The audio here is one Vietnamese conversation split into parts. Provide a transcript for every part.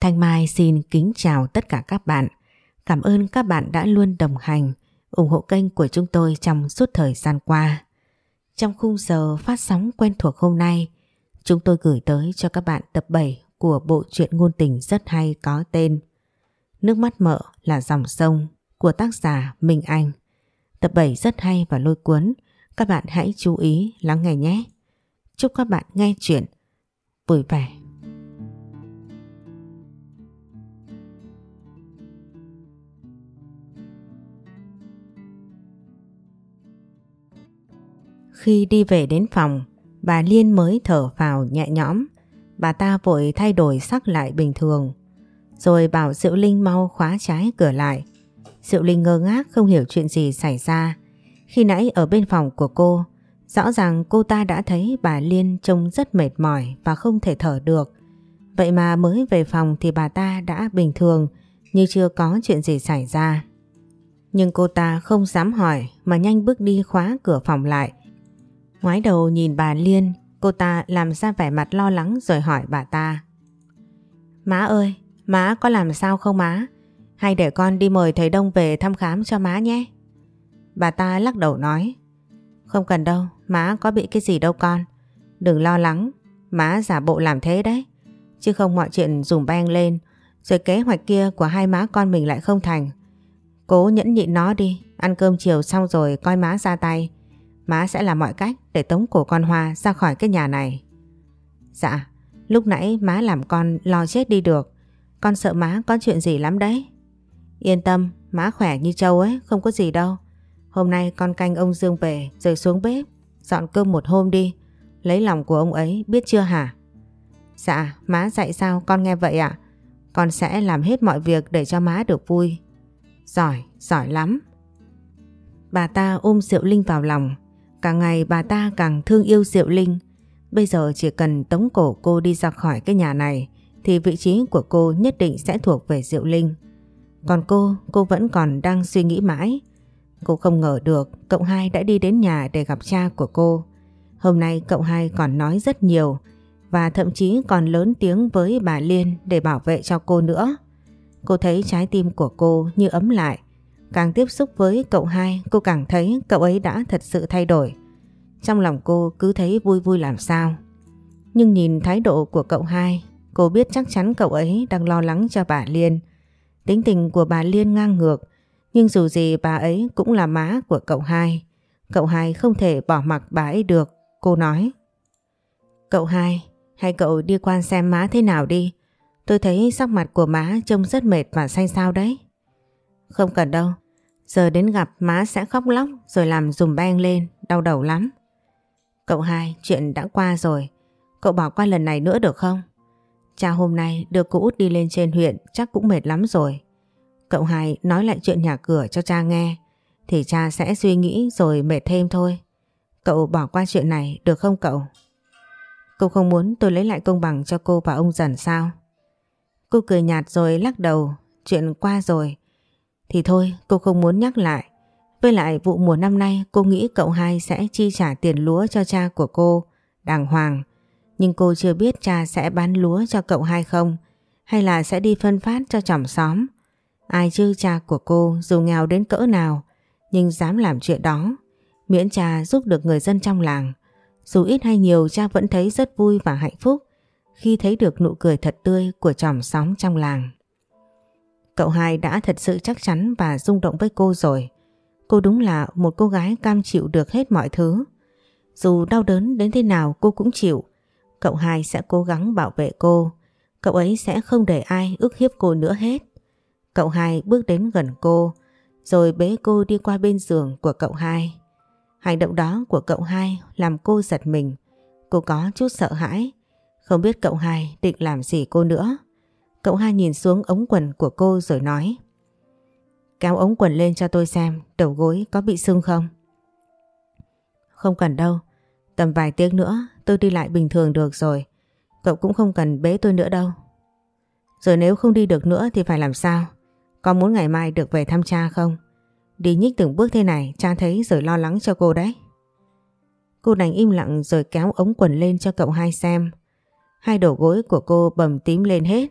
Thanh Mai xin kính chào tất cả các bạn. Cảm ơn các bạn đã luôn đồng hành, ủng hộ kênh của chúng tôi trong suốt thời gian qua. Trong khung giờ phát sóng quen thuộc hôm nay, chúng tôi gửi tới cho các bạn tập 7 của bộ truyện ngôn tình rất hay có tên Nước mắt mợ là dòng sông của tác giả Minh Anh. Tập 7 rất hay và lôi cuốn, các bạn hãy chú ý lắng nghe nhé. Chúc các bạn nghe chuyện vui vẻ. Khi đi về đến phòng, bà Liên mới thở vào nhẹ nhõm. Bà ta vội thay đổi sắc lại bình thường. Rồi bảo Diệu Linh mau khóa trái cửa lại. Diệu Linh ngơ ngác không hiểu chuyện gì xảy ra. Khi nãy ở bên phòng của cô, rõ ràng cô ta đã thấy bà Liên trông rất mệt mỏi và không thể thở được. Vậy mà mới về phòng thì bà ta đã bình thường như chưa có chuyện gì xảy ra. Nhưng cô ta không dám hỏi mà nhanh bước đi khóa cửa phòng lại Ngoái đầu nhìn bà Liên, cô ta làm ra vẻ mặt lo lắng rồi hỏi bà ta. Má ơi, má có làm sao không má? Hay để con đi mời thầy Đông về thăm khám cho má nhé. Bà ta lắc đầu nói. Không cần đâu, má có bị cái gì đâu con. Đừng lo lắng, má giả bộ làm thế đấy. Chứ không mọi chuyện dùm beng lên, rồi kế hoạch kia của hai má con mình lại không thành. Cố nhẫn nhịn nó đi, ăn cơm chiều xong rồi coi má ra tay. Má sẽ làm mọi cách để tống cổ con Hoa ra khỏi cái nhà này. Dạ, lúc nãy má làm con lo chết đi được. Con sợ má có chuyện gì lắm đấy. Yên tâm, má khỏe như trâu ấy, không có gì đâu. Hôm nay con canh ông Dương về rồi xuống bếp, dọn cơm một hôm đi. Lấy lòng của ông ấy, biết chưa hả? Dạ, má dạy sao con nghe vậy ạ? Con sẽ làm hết mọi việc để cho má được vui. Giỏi, giỏi lắm. Bà ta ôm Diệu Linh vào lòng, Càng ngày bà ta càng thương yêu Diệu Linh. Bây giờ chỉ cần tống cổ cô đi ra khỏi cái nhà này thì vị trí của cô nhất định sẽ thuộc về Diệu Linh. Còn cô, cô vẫn còn đang suy nghĩ mãi. Cô không ngờ được cậu hai đã đi đến nhà để gặp cha của cô. Hôm nay cậu hai còn nói rất nhiều và thậm chí còn lớn tiếng với bà Liên để bảo vệ cho cô nữa. Cô thấy trái tim của cô như ấm lại Càng tiếp xúc với cậu hai cô càng thấy cậu ấy đã thật sự thay đổi. Trong lòng cô cứ thấy vui vui làm sao. Nhưng nhìn thái độ của cậu hai cô biết chắc chắn cậu ấy đang lo lắng cho bà Liên. Tính tình của bà Liên ngang ngược nhưng dù gì bà ấy cũng là má của cậu hai. Cậu hai không thể bỏ mặc bà ấy được. Cô nói. Cậu hai, hay cậu đi quan xem má thế nào đi. Tôi thấy sắc mặt của má trông rất mệt và xanh xao đấy. Không cần đâu. Giờ đến gặp má sẽ khóc lóc rồi làm dùm beng lên, đau đầu lắm. Cậu hai, chuyện đã qua rồi. Cậu bỏ qua lần này nữa được không? Cha hôm nay đưa cô út đi lên trên huyện chắc cũng mệt lắm rồi. Cậu hai nói lại chuyện nhà cửa cho cha nghe thì cha sẽ suy nghĩ rồi mệt thêm thôi. Cậu bỏ qua chuyện này được không cậu? Cô không muốn tôi lấy lại công bằng cho cô và ông dần sao? Cô cười nhạt rồi lắc đầu, chuyện qua rồi. Thì thôi, cô không muốn nhắc lại. Với lại vụ mùa năm nay, cô nghĩ cậu hai sẽ chi trả tiền lúa cho cha của cô, đàng hoàng. Nhưng cô chưa biết cha sẽ bán lúa cho cậu hai không, hay là sẽ đi phân phát cho chòm xóm. Ai chứ cha của cô, dù nghèo đến cỡ nào, nhưng dám làm chuyện đó. Miễn cha giúp được người dân trong làng. Dù ít hay nhiều, cha vẫn thấy rất vui và hạnh phúc khi thấy được nụ cười thật tươi của chòm xóm trong làng. Cậu hai đã thật sự chắc chắn và rung động với cô rồi. Cô đúng là một cô gái cam chịu được hết mọi thứ. Dù đau đớn đến thế nào cô cũng chịu. Cậu hai sẽ cố gắng bảo vệ cô. Cậu ấy sẽ không để ai ức hiếp cô nữa hết. Cậu hai bước đến gần cô, rồi bế cô đi qua bên giường của cậu hai. Hành động đó của cậu hai làm cô giật mình. Cô có chút sợ hãi, không biết cậu hai định làm gì cô nữa. Cậu hai nhìn xuống ống quần của cô rồi nói Kéo ống quần lên cho tôi xem đầu gối có bị sưng không? Không cần đâu, tầm vài tiếng nữa tôi đi lại bình thường được rồi. Cậu cũng không cần bế tôi nữa đâu. Rồi nếu không đi được nữa thì phải làm sao? có muốn ngày mai được về thăm cha không? Đi nhích từng bước thế này cha thấy rồi lo lắng cho cô đấy. Cô đành im lặng rồi kéo ống quần lên cho cậu hai xem. Hai đầu gối của cô bầm tím lên hết.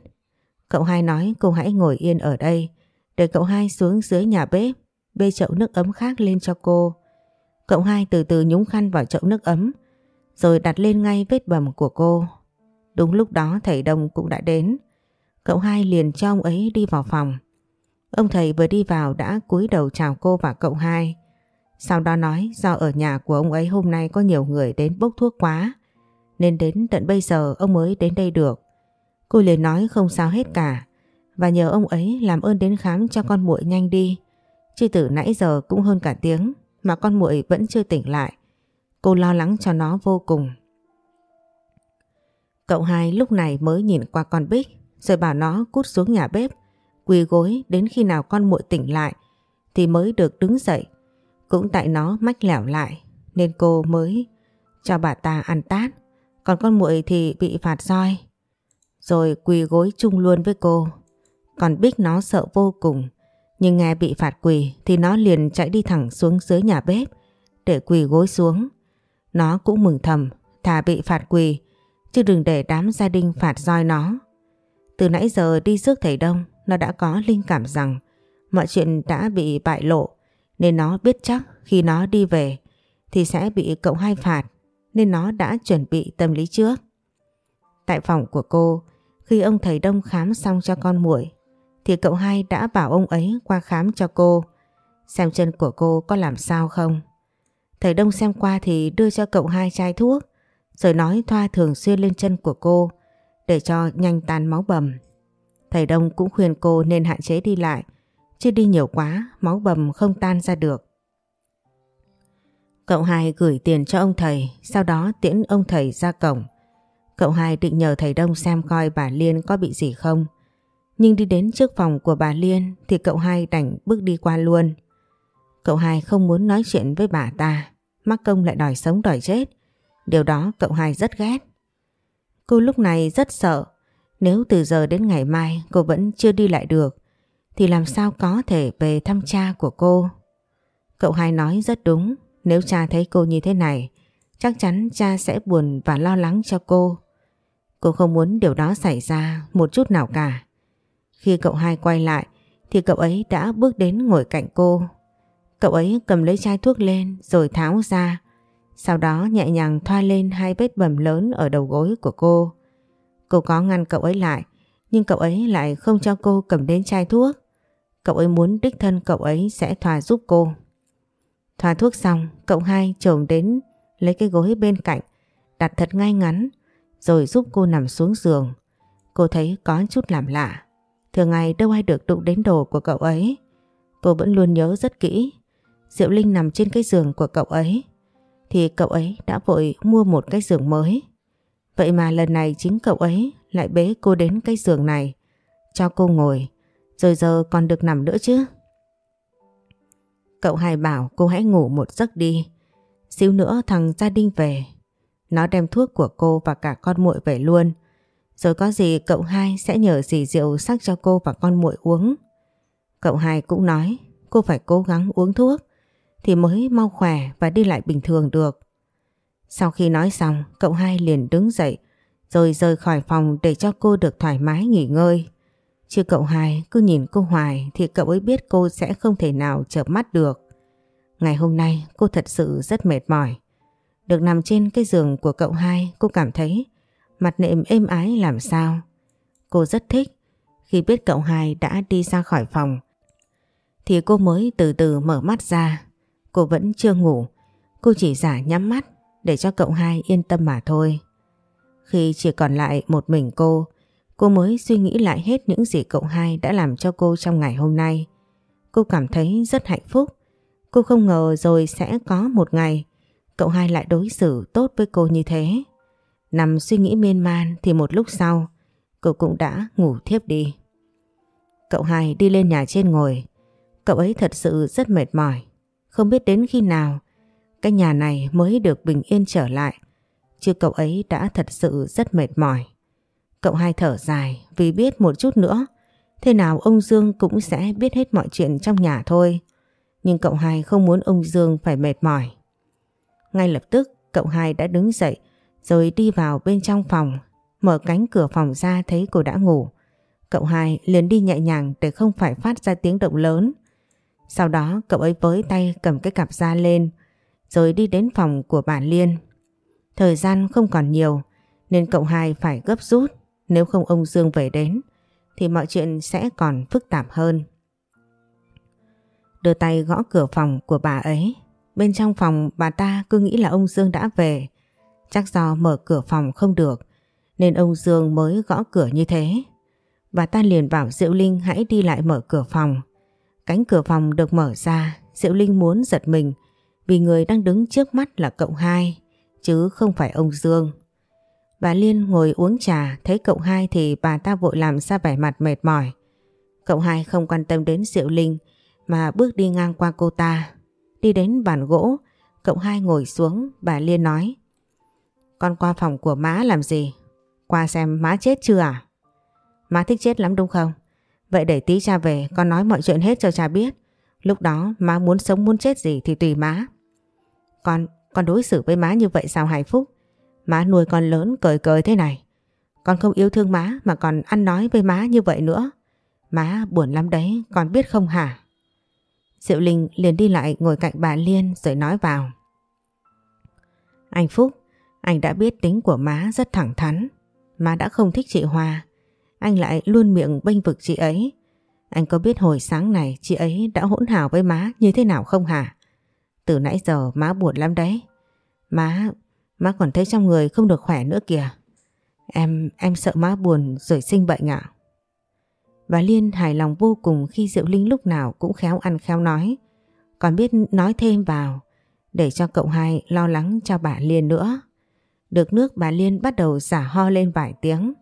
Cậu hai nói cô hãy ngồi yên ở đây để cậu hai xuống dưới nhà bếp, bê chậu nước ấm khác lên cho cô. Cậu hai từ từ nhúng khăn vào chậu nước ấm, rồi đặt lên ngay vết bầm của cô. Đúng lúc đó thầy Đông cũng đã đến. Cậu hai liền cho ông ấy đi vào phòng. Ông thầy vừa đi vào đã cúi đầu chào cô và cậu hai. Sau đó nói, do ở nhà của ông ấy hôm nay có nhiều người đến bốc thuốc quá, nên đến tận bây giờ ông mới đến đây được. Cô liền nói không sao hết cả và nhờ ông ấy làm ơn đến khám cho con muội nhanh đi. Chứ từ nãy giờ cũng hơn cả tiếng mà con muội vẫn chưa tỉnh lại. Cô lo lắng cho nó vô cùng. Cậu hai lúc này mới nhìn qua con Bích, rồi bảo nó cút xuống nhà bếp, quỳ gối đến khi nào con muội tỉnh lại thì mới được đứng dậy. Cũng tại nó mách lẻo lại nên cô mới cho bà ta ăn tát. Còn con muội thì bị phạt roi. Rồi quỳ gối chung luôn với cô. Còn Bích nó sợ vô cùng. Nhưng nghe bị phạt quỳ thì nó liền chạy đi thẳng xuống dưới nhà bếp để quỳ gối xuống. Nó cũng mừng thầm thà bị phạt quỳ chứ đừng để đám gia đình phạt roi nó. Từ nãy giờ đi rước thầy Đông nó đã có linh cảm rằng mọi chuyện đã bị bại lộ nên nó biết chắc khi nó đi về thì sẽ bị cậu hai phạt nên nó đã chuẩn bị tâm lý trước. Tại phòng của cô, khi ông thầy Đông khám xong cho con muội, thì cậu hai đã bảo ông ấy qua khám cho cô, xem chân của cô có làm sao không. Thầy Đông xem qua thì đưa cho cậu hai chai thuốc, rồi nói thoa thường xuyên lên chân của cô để cho nhanh tan máu bầm. Thầy Đông cũng khuyên cô nên hạn chế đi lại, chứ đi nhiều quá, máu bầm không tan ra được. Cậu hai gửi tiền cho ông thầy, sau đó tiễn ông thầy ra cổng. Cậu hai định nhờ thầy Đông xem coi bà Liên có bị gì không. Nhưng đi đến trước phòng của bà Liên thì cậu hai đành bước đi qua luôn. Cậu hai không muốn nói chuyện với bà ta, mắc công lại đòi sống đòi chết. Điều đó cậu hai rất ghét. Cô lúc này rất sợ, nếu từ giờ đến ngày mai cô vẫn chưa đi lại được, thì làm sao có thể về thăm cha của cô. Cậu hai nói rất đúng, nếu cha thấy cô như thế này, chắc chắn cha sẽ buồn và lo lắng cho cô. Cô không muốn điều đó xảy ra một chút nào cả. Khi cậu hai quay lại thì cậu ấy đã bước đến ngồi cạnh cô. Cậu ấy cầm lấy chai thuốc lên rồi tháo ra. Sau đó nhẹ nhàng thoa lên hai vết bầm lớn ở đầu gối của cô. Cô có ngăn cậu ấy lại nhưng cậu ấy lại không cho cô cầm đến chai thuốc. Cậu ấy muốn đích thân cậu ấy sẽ thoa giúp cô. Thoa thuốc xong, cậu hai trồm đến lấy cái gối bên cạnh, đặt thật ngay ngắn, rồi giúp cô nằm xuống giường. Cô thấy có chút làm lạ. Thường ngày đâu ai được đụng đến đồ của cậu ấy. Cô vẫn luôn nhớ rất kỹ. Diệu Linh nằm trên cái giường của cậu ấy. Thì cậu ấy đã vội mua một cái giường mới. Vậy mà lần này chính cậu ấy lại bế cô đến cái giường này. Cho cô ngồi. Rồi giờ còn được nằm nữa chứ. Cậu hai bảo cô hãy ngủ một giấc đi. Xíu nữa thằng gia đình về. Nó đem thuốc của cô và cả con muội về luôn. Rồi có gì cậu hai sẽ nhờ dì rượu sắc cho cô và con muội uống. Cậu hai cũng nói cô phải cố gắng uống thuốc thì mới mau khỏe và đi lại bình thường được. Sau khi nói xong, cậu hai liền đứng dậy rồi rời khỏi phòng để cho cô được thoải mái nghỉ ngơi. Chứ cậu hai cứ nhìn cô hoài thì cậu ấy biết cô sẽ không thể nào chợp mắt được. Ngày hôm nay cô thật sự rất mệt mỏi. Được nằm trên cái giường của cậu hai cô cảm thấy mặt nệm êm ái làm sao. Cô rất thích khi biết cậu hai đã đi ra khỏi phòng. Thì cô mới từ từ mở mắt ra. Cô vẫn chưa ngủ. Cô chỉ giả nhắm mắt để cho cậu hai yên tâm mà thôi. Khi chỉ còn lại một mình cô, cô mới suy nghĩ lại hết những gì cậu hai đã làm cho cô trong ngày hôm nay. Cô cảm thấy rất hạnh phúc. Cô không ngờ rồi sẽ có một ngày cậu hai lại đối xử tốt với cô như thế. Nằm suy nghĩ miên man thì một lúc sau cô cũng đã ngủ thiếp đi. Cậu hai đi lên nhà trên ngồi. Cậu ấy thật sự rất mệt mỏi. Không biết đến khi nào, cái nhà này mới được bình yên trở lại. Chứ cậu ấy đã thật sự rất mệt mỏi. Cậu hai thở dài vì biết một chút nữa thế nào ông Dương cũng sẽ biết hết mọi chuyện trong nhà thôi. Nhưng cậu hai không muốn ông Dương phải mệt mỏi. Ngay lập tức, cậu hai đã đứng dậy, rồi đi vào bên trong phòng, mở cánh cửa phòng ra thấy cô đã ngủ. Cậu hai liền đi nhẹ nhàng để không phải phát ra tiếng động lớn. Sau đó, cậu ấy với tay cầm cái cặp da lên, rồi đi đến phòng của bà Liên. Thời gian không còn nhiều, nên cậu hai phải gấp rút nếu không ông Dương về đến, thì mọi chuyện sẽ còn phức tạp hơn. Đưa tay gõ cửa phòng của bà ấy. Bên trong phòng bà ta cứ nghĩ là ông Dương đã về. Chắc do mở cửa phòng không được nên ông Dương mới gõ cửa như thế. Bà ta liền bảo Diệu Linh hãy đi lại mở cửa phòng. Cánh cửa phòng được mở ra, Diệu Linh muốn giật mình vì người đang đứng trước mắt là cậu hai, chứ không phải ông Dương. Bà Liên ngồi uống trà, thấy cậu hai thì bà ta vội làm ra vẻ mặt mệt mỏi. Cậu hai không quan tâm đến Diệu Linh mà bước đi ngang qua cô ta. Đi đến bàn gỗ, cậu hai ngồi xuống, bà Liên nói. Con qua phòng của má làm gì? Qua xem má chết chưa à? Má thích chết lắm đúng không? Vậy để tí cha về con nói mọi chuyện hết cho cha biết. Lúc đó má muốn sống muốn chết gì thì tùy má. Con, con đối xử với má như vậy sao hạnh phúc? Má nuôi con lớn cười cười thế này. Con không yêu thương má mà còn ăn nói với má như vậy nữa. Má buồn lắm đấy, con biết không hả? Diệu Linh liền đi lại ngồi cạnh bà Liên rồi nói vào. Anh Phúc, anh đã biết tính của má rất thẳng thắn. Má đã không thích chị Hoa. Anh lại luôn miệng bênh vực chị ấy. Anh có biết hồi sáng này chị ấy đã hỗn hào với má như thế nào không hả? Từ nãy giờ má buồn lắm đấy. Má, má còn thấy trong người không được khỏe nữa kìa. Em, em sợ má buồn rồi sinh bệnh ạ và Liên hài lòng vô cùng khi Diệu Linh lúc nào cũng khéo ăn khéo nói. Còn biết nói thêm vào, để cho cậu hai lo lắng cho bà Liên nữa. Được nước bà Liên bắt đầu giả ho lên vài tiếng.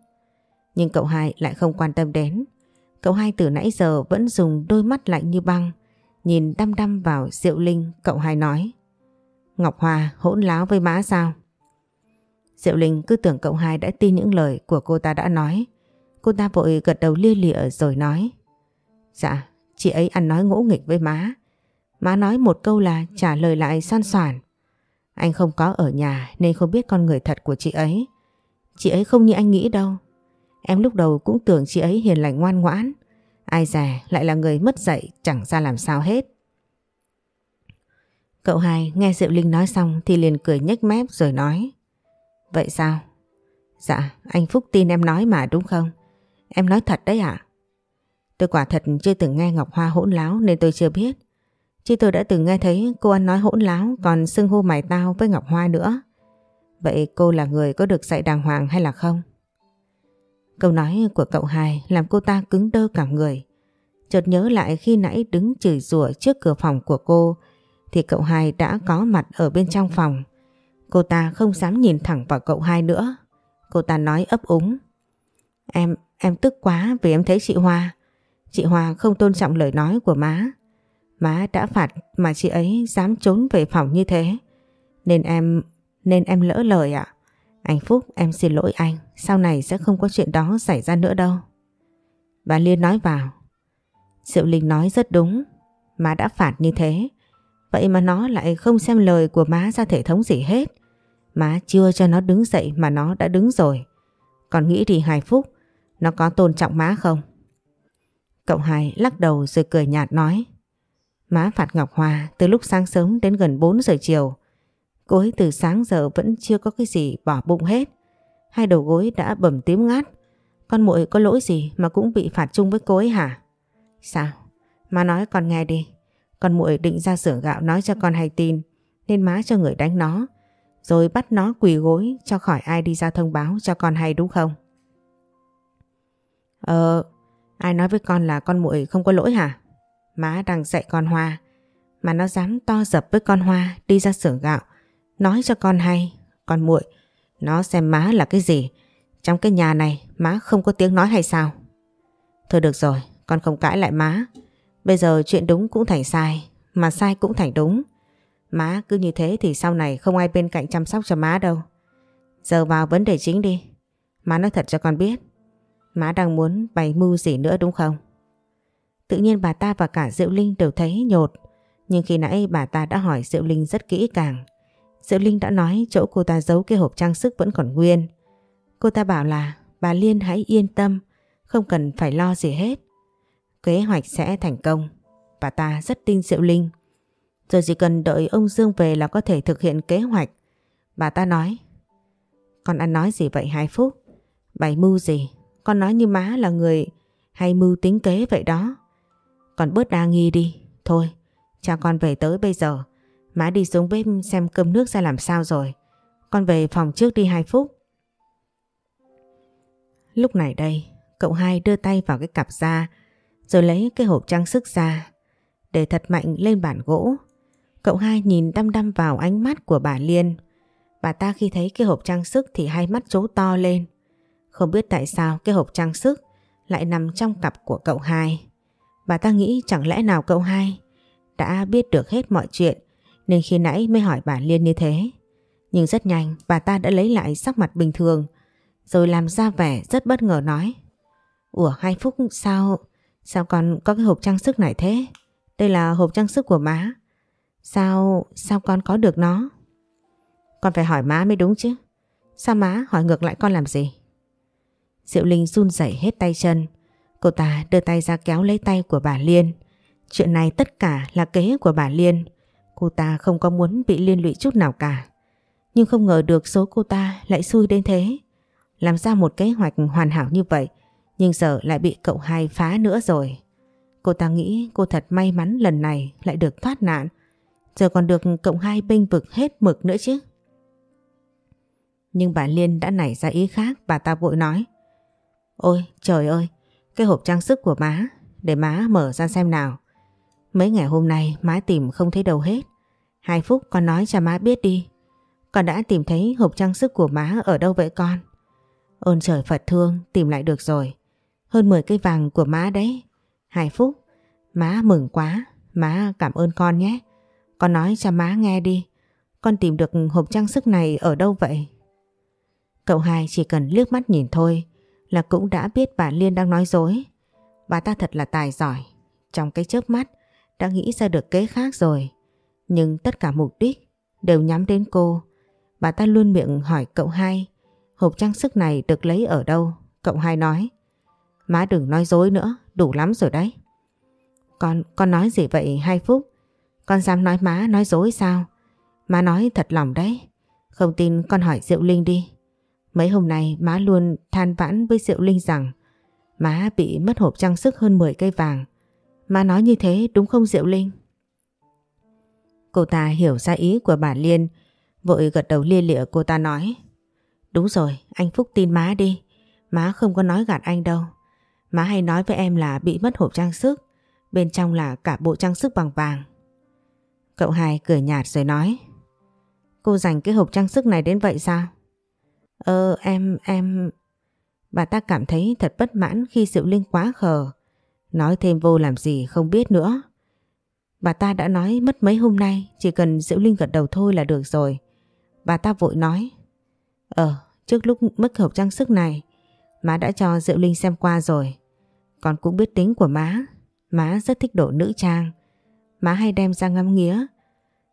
Nhưng cậu hai lại không quan tâm đến. Cậu hai từ nãy giờ vẫn dùng đôi mắt lạnh như băng, Nhìn đăm đăm vào Diệu Linh, cậu hai nói Ngọc hòa hỗn láo với má sao? Diệu Linh cứ tưởng cậu hai đã tin những lời của cô ta đã nói Cô ta vội gật đầu lia lịa rồi nói Dạ, chị ấy ăn nói ngỗ nghịch với má Má nói một câu là trả lời lại san soản Anh không có ở nhà nên không biết con người thật của chị ấy Chị ấy không như anh nghĩ đâu Em lúc đầu cũng tưởng chị ấy hiền lành ngoan ngoãn Ai dè lại là người mất dạy chẳng ra làm sao hết. Cậu hai nghe Diệu Linh nói xong thì liền cười nhếch mép rồi nói. Vậy sao? Dạ, anh Phúc tin em nói mà đúng không? Em nói thật đấy ạ. Tôi quả thật chưa từng nghe Ngọc Hoa hỗn láo nên tôi chưa biết. Chứ tôi đã từng nghe thấy cô ăn nói hỗn láo còn xưng hô mày tao với Ngọc Hoa nữa. Vậy cô là người có được dạy đàng hoàng hay là không? Câu nói của cậu hai làm cô ta cứng đơ cả người. Chợt nhớ lại khi nãy đứng chửi rủa trước cửa phòng của cô thì cậu hai đã có mặt ở bên trong phòng. Cô ta không dám nhìn thẳng vào cậu hai nữa. Cô ta nói ấp úng. Em, em tức quá vì em thấy chị Hoa. Chị Hoa không tôn trọng lời nói của má. Má đã phạt mà chị ấy dám trốn về phòng như thế. Nên em, nên em lỡ lời ạ. Anh Phúc em xin lỗi anh Sau này sẽ không có chuyện đó xảy ra nữa đâu Bà Liên nói vào Diệu Linh nói rất đúng Má đã phạt như thế Vậy mà nó lại không xem lời của má ra thể thống gì hết Má chưa cho nó đứng dậy mà nó đã đứng rồi Còn nghĩ thì hài Phúc nó có tôn trọng má không? Cậu Hải lắc đầu rồi cười nhạt nói Má phạt Ngọc Hòa từ lúc sáng sớm đến gần 4 giờ chiều, Cô ấy từ sáng giờ vẫn chưa có cái gì bỏ bụng hết. Hai đầu gối đã bầm tím ngát. Con muội có lỗi gì mà cũng bị phạt chung với cô ấy hả? Sao? Má nói con nghe đi. Con muội định ra xưởng gạo nói cho con hay tin, nên má cho người đánh nó, rồi bắt nó quỳ gối cho khỏi ai đi ra thông báo cho con hay đúng không? Ờ, ai nói với con là con muội không có lỗi hả? Má đang dạy con Hoa mà nó dám to dập với con Hoa đi ra xưởng gạo Nói cho con hay, con muội, nó xem má là cái gì. Trong cái nhà này má không có tiếng nói hay sao? Thôi được rồi, con không cãi lại má. Bây giờ chuyện đúng cũng thành sai, mà sai cũng thành đúng. Má cứ như thế thì sau này không ai bên cạnh chăm sóc cho má đâu. Giờ vào vấn đề chính đi. Má nói thật cho con biết. Má đang muốn bày mưu gì nữa đúng không? Tự nhiên bà ta và cả Diệu Linh đều thấy nhột. Nhưng khi nãy bà ta đã hỏi Diệu Linh rất kỹ càng. Diệu Linh đã nói chỗ cô ta giấu cái hộp trang sức vẫn còn nguyên. Cô ta bảo là bà Liên hãy yên tâm, Không cần phải lo gì hết. Kế hoạch sẽ thành công. Bà ta rất tin Diệu Linh. Rồi chỉ cần đợi ông Dương về là có thể thực hiện kế hoạch. Bà ta nói. Con ăn nói gì vậy Hai Phúc? Bày mưu gì? Con nói như má là người hay mưu tính kế vậy đó. Con bớt đa nghi đi. Thôi, cha con về tới bây giờ. Má đi xuống bếp xem cơm nước ra làm sao rồi. Con về phòng trước đi hai phút. Lúc này đây, cậu hai đưa tay vào cái cặp da rồi lấy cái hộp trang sức ra để thật mạnh lên bàn gỗ. Cậu hai nhìn đăm đăm vào ánh mắt của bà Liên. Bà ta khi thấy cái hộp trang sức thì hai mắt trố to lên. Không biết tại sao cái hộp trang sức lại nằm trong cặp của cậu hai. Bà ta nghĩ chẳng lẽ nào cậu hai đã biết được hết mọi chuyện, nên khi nãy mới hỏi bà Liên như thế. Nhưng rất nhanh, bà ta đã lấy lại sắc mặt bình thường, rồi làm ra vẻ rất bất ngờ nói, Ủa, hai Phúc, sao sao con có cái hộp trang sức này thế? Đây là hộp trang sức của má. Sao sao con có được nó? Con phải hỏi má mới đúng chứ. Sao má hỏi ngược lại con làm gì? Diệu Linh run rẩy hết tay chân. Cô ta đưa tay ra kéo lấy tay của bà Liên. Chuyện này tất cả là kế của bà Liên. Cô ta không có muốn bị liên lụy chút nào cả. Nhưng không ngờ được số cô ta lại xui đến thế. Làm ra một kế hoạch hoàn hảo như vậy, nhưng giờ lại bị cậu hai phá nữa rồi. Cô ta nghĩ cô thật may mắn lần này lại được thoát nạn. Giờ còn được cậu hai bênh vực hết mực nữa chứ. Nhưng bà Liên đã nảy ra ý khác, bà ta vội nói. Ôi trời ơi, cái hộp trang sức của má, để má mở ra xem nào. Mấy ngày hôm nay má tìm không thấy đâu hết. Hai phút con nói cho má biết đi. Con đã tìm thấy hộp trang sức của má ở đâu vậy con? Ơn trời Phật thương tìm lại được rồi. Hơn 10 cây vàng của má đấy. Hai phút. Má mừng quá. Má cảm ơn con nhé. Con nói cho má nghe đi. Con tìm được hộp trang sức này ở đâu vậy? Cậu hai chỉ cần liếc mắt nhìn thôi là cũng đã biết bà Liên đang nói dối. Bà ta thật là tài giỏi. Trong cái chớp mắt đã nghĩ ra được kế khác rồi. Nhưng tất cả mục đích đều nhắm đến cô. Bà ta luôn miệng hỏi cậu hai hộp trang sức này được lấy ở đâu. Cậu hai nói Má đừng nói dối nữa, đủ lắm rồi đấy. Con, con nói gì vậy hai phút? Con dám nói má nói dối sao? Má nói thật lòng đấy. Không tin con hỏi Diệu Linh đi. Mấy hôm nay má luôn than vãn với Diệu Linh rằng má bị mất hộp trang sức hơn 10 cây vàng. Má nói như thế đúng không Diệu Linh? Cô ta hiểu ra ý của bà Liên, vội gật đầu lia lịa cô ta nói. Đúng rồi, anh Phúc tin má đi. Má không có nói gạt anh đâu. Má hay nói với em là bị mất hộp trang sức, bên trong là cả bộ trang sức bằng vàng. Cậu hai cười nhạt rồi nói. Cô dành cái hộp trang sức này đến vậy sao? Ờ em, em... Bà ta cảm thấy thật bất mãn khi Diệu Linh quá khờ. Nói thêm vô làm gì không biết nữa. Bà ta đã nói mất mấy hôm nay chỉ cần Diệu Linh gật đầu thôi là được rồi. Bà ta vội nói. Ờ, trước lúc mất hộp trang sức này Má đã cho Diệu Linh xem qua rồi. Con cũng biết tính của má. Má rất thích đồ nữ trang. Má hay đem ra ngắm nghía.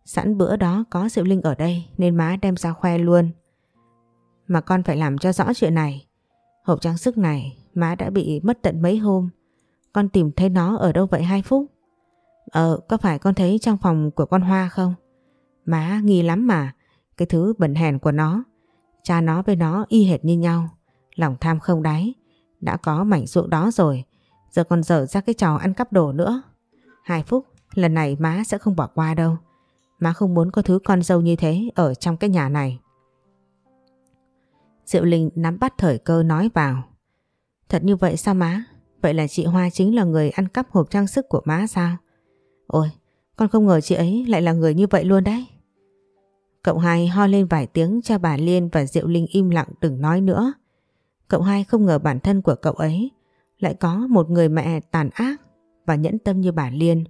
Sẵn bữa đó có Diệu Linh ở đây nên má đem ra khoe luôn. Mà con phải làm cho rõ chuyện này. Hộp trang sức này má đã bị mất tận mấy hôm. Con tìm thấy nó ở đâu vậy hai phút? Ờ, có phải con thấy trong phòng của con Hoa không? Má nghi lắm mà. Cái thứ bẩn hèn của nó. Cha nó với nó y hệt như nhau. Lòng tham không đáy, đã có mảnh ruộng đó rồi, giờ còn dở ra cái trò ăn cắp đồ nữa. Hai phút, lần này má sẽ không bỏ qua đâu. Má không muốn có thứ con dâu như thế ở trong cái nhà này. Diệu Linh nắm bắt thời cơ nói vào. Thật như vậy sao má? Vậy là chị Hoa chính là người ăn cắp hộp trang sức của má sao? Ôi, con không ngờ chị ấy lại là người như vậy luôn đấy. Cậu hai ho lên vài tiếng cho bà Liên và Diệu Linh im lặng đừng nói nữa. Cậu hai không ngờ bản thân của cậu ấy lại có một người mẹ tàn ác và nhẫn tâm như bà Liên.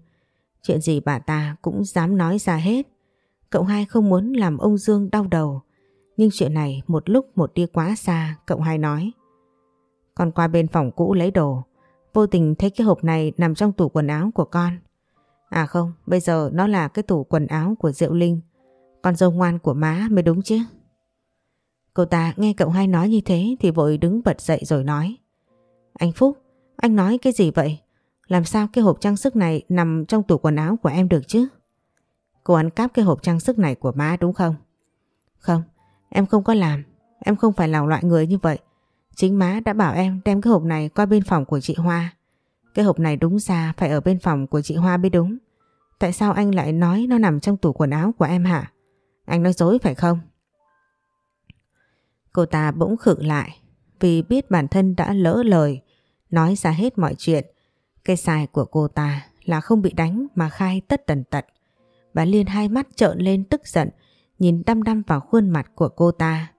Chuyện gì bà ta cũng dám nói ra hết. Cậu hai không muốn làm ông Dương đau đầu. Nhưng chuyện này một lúc một đi quá xa, cậu hai nói. Con qua bên phòng cũ lấy đồ. Vô tình thấy cái hộp này nằm trong tủ quần áo của con. À không, bây giờ nó là cái tủ quần áo của Diệu Linh. Con dâu ngoan của má mới đúng chứ. Cô ta nghe cậu hai nói như thế thì vội đứng bật dậy rồi nói. Anh Phúc, anh nói cái gì vậy? Làm sao cái hộp trang sức này nằm trong tủ quần áo của em được chứ? Cô ăn cắp cái hộp trang sức này của má đúng không? Không, em không có làm. Em không phải là loại người như vậy. Chính má đã bảo em đem cái hộp này qua bên phòng của chị Hoa. Cái hộp này đúng ra phải ở bên phòng của chị Hoa mới đúng. Tại sao anh lại nói nó nằm trong tủ quần áo của em hả? Anh nói dối phải không? Cô ta bỗng khựng lại, vì biết bản thân đã lỡ lời, nói ra hết mọi chuyện. Cái sai của cô ta là không bị đánh mà khai tất tần tật. Bà Liên hai mắt trợn lên tức giận nhìn đăm đăm vào khuôn mặt của cô ta.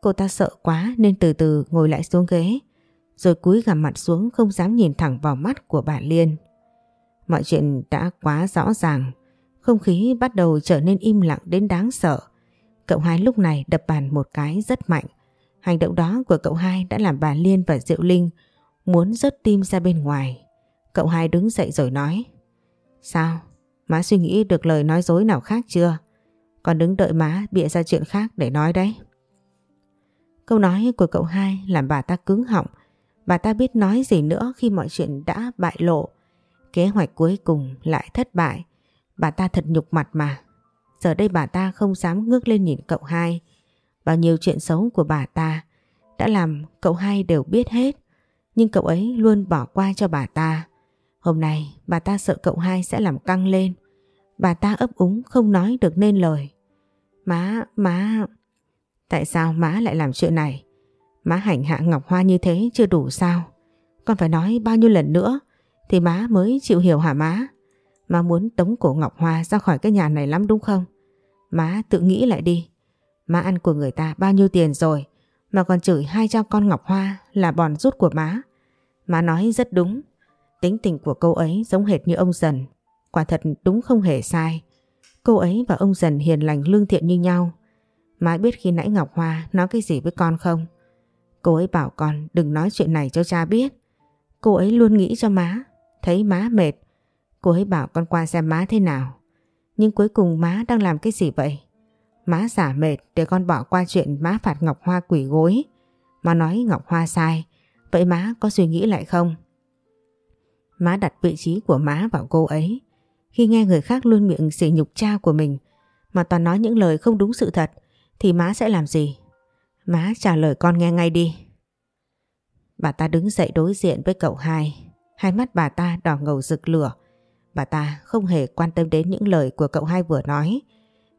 Cô ta sợ quá nên từ từ ngồi lại xuống ghế rồi cúi gằm mặt xuống không dám nhìn thẳng vào mắt của bà Liên. Mọi chuyện đã quá rõ ràng, không khí bắt đầu trở nên im lặng đến đáng sợ. Cậu hai lúc này đập bàn một cái rất mạnh. Hành động đó của cậu hai đã làm bà Liên và Diệu Linh muốn rớt tim ra bên ngoài. Cậu hai đứng dậy rồi nói Sao? Má suy nghĩ được lời nói dối nào khác chưa? Còn đứng đợi má, bịa ra chuyện khác để nói đấy. Câu nói của cậu hai làm bà ta cứng họng. Bà ta biết nói gì nữa khi mọi chuyện đã bại lộ. Kế hoạch cuối cùng lại thất bại. Bà ta thật nhục mặt mà. Giờ đây bà ta không dám ngước lên nhìn cậu hai. Bao nhiêu chuyện xấu của bà ta đã làm cậu hai đều biết hết. Nhưng cậu ấy luôn bỏ qua cho bà ta. Hôm nay bà ta sợ cậu hai sẽ làm căng lên. Bà ta ấp úng không nói được nên lời. Má, má... Tại sao má lại làm chuyện này? Má hành hạ Ngọc Hoa như thế chưa đủ sao? Con phải nói bao nhiêu lần nữa thì má mới chịu hiểu hả má? Má muốn tống cổ Ngọc Hoa ra khỏi cái nhà này lắm đúng không? Má tự nghĩ lại đi. Má ăn của người ta bao nhiêu tiền rồi mà còn chửi hai cha con Ngọc Hoa là bòn rút của má. Má nói rất đúng. Tính tình của cô ấy giống hệt như ông Dần. Quả thật đúng không hề sai. Cô ấy và ông Dần hiền lành lương thiện như nhau. Má biết khi nãy Ngọc Hoa nói cái gì với con không? Cô ấy bảo con đừng nói chuyện này cho cha biết. Cô ấy luôn nghĩ cho má. Thấy má mệt. Cô ấy bảo con qua xem má thế nào. Nhưng cuối cùng má đang làm cái gì vậy? Má giả mệt để con bỏ qua chuyện má phạt Ngọc Hoa quỷ gối. Má nói Ngọc Hoa sai. Vậy má có suy nghĩ lại không? Má đặt vị trí của má vào cô ấy. Khi nghe người khác luôn miệng sỉ nhục cha của mình, mà toàn nói những lời không đúng sự thật, thì má sẽ làm gì? Má trả lời con nghe ngay đi. Bà ta đứng dậy đối diện với cậu hai. Hai mắt bà ta đỏ ngầu rực lửa. Bà ta không hề quan tâm đến những lời của cậu hai vừa nói.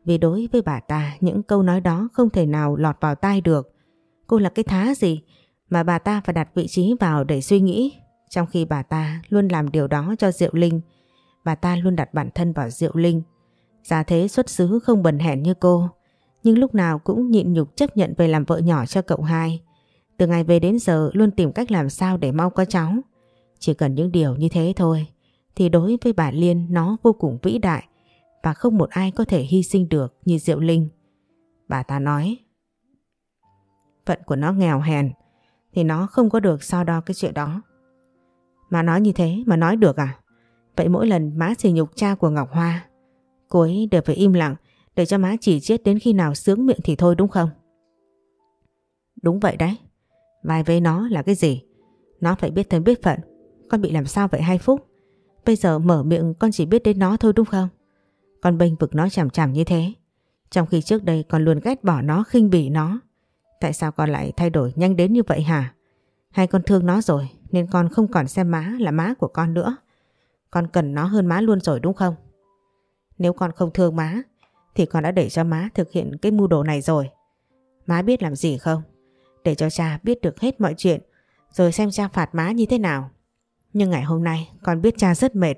Vì đối với bà ta, những câu nói đó không thể nào lọt vào tai được. Cô là cái thá gì mà bà ta phải đặt vị trí vào để suy nghĩ. Trong khi bà ta luôn làm điều đó cho Diệu Linh. Bà ta luôn đặt bản thân vào Diệu Linh. Giá thế xuất xứ không bần hèn như cô. Nhưng lúc nào cũng nhịn nhục chấp nhận về làm vợ nhỏ cho cậu hai. Từ ngày về đến giờ luôn tìm cách làm sao để mau có cháu. Chỉ cần những điều như thế thôi. Thì đối với bà Liên nó vô cùng vĩ đại. Và không một ai có thể hy sinh được như Diệu Linh. Bà ta nói. Phận của nó nghèo hèn. Thì nó không có được so đo cái chuyện đó. Mà nói như thế mà nói được à? Vậy mỗi lần má xỉ nhục cha của Ngọc Hoa, cô ấy đều phải im lặng để cho má chỉ chết đến khi nào sướng miệng thì thôi đúng không? Đúng vậy đấy. Vai với nó là cái gì? Nó phải biết thân biết phận. Con bị làm sao vậy hai phút? Bây giờ mở miệng con chỉ biết đến nó thôi đúng không? Con bênh vực nó chằm chằm như thế. Trong khi trước đây con luôn ghét bỏ nó, khinh bỉ nó. Tại sao con lại thay đổi nhanh đến như vậy hả? Hay con thương nó rồi nên con không còn xem má là má của con nữa. Con cần nó hơn má luôn rồi đúng không? Nếu con không thương má, thì con đã để cho má thực hiện cái mưu đồ này rồi. Má biết làm gì không? Để cho cha biết được hết mọi chuyện, rồi xem cha phạt má như thế nào. Nhưng ngày hôm nay, con biết cha rất mệt.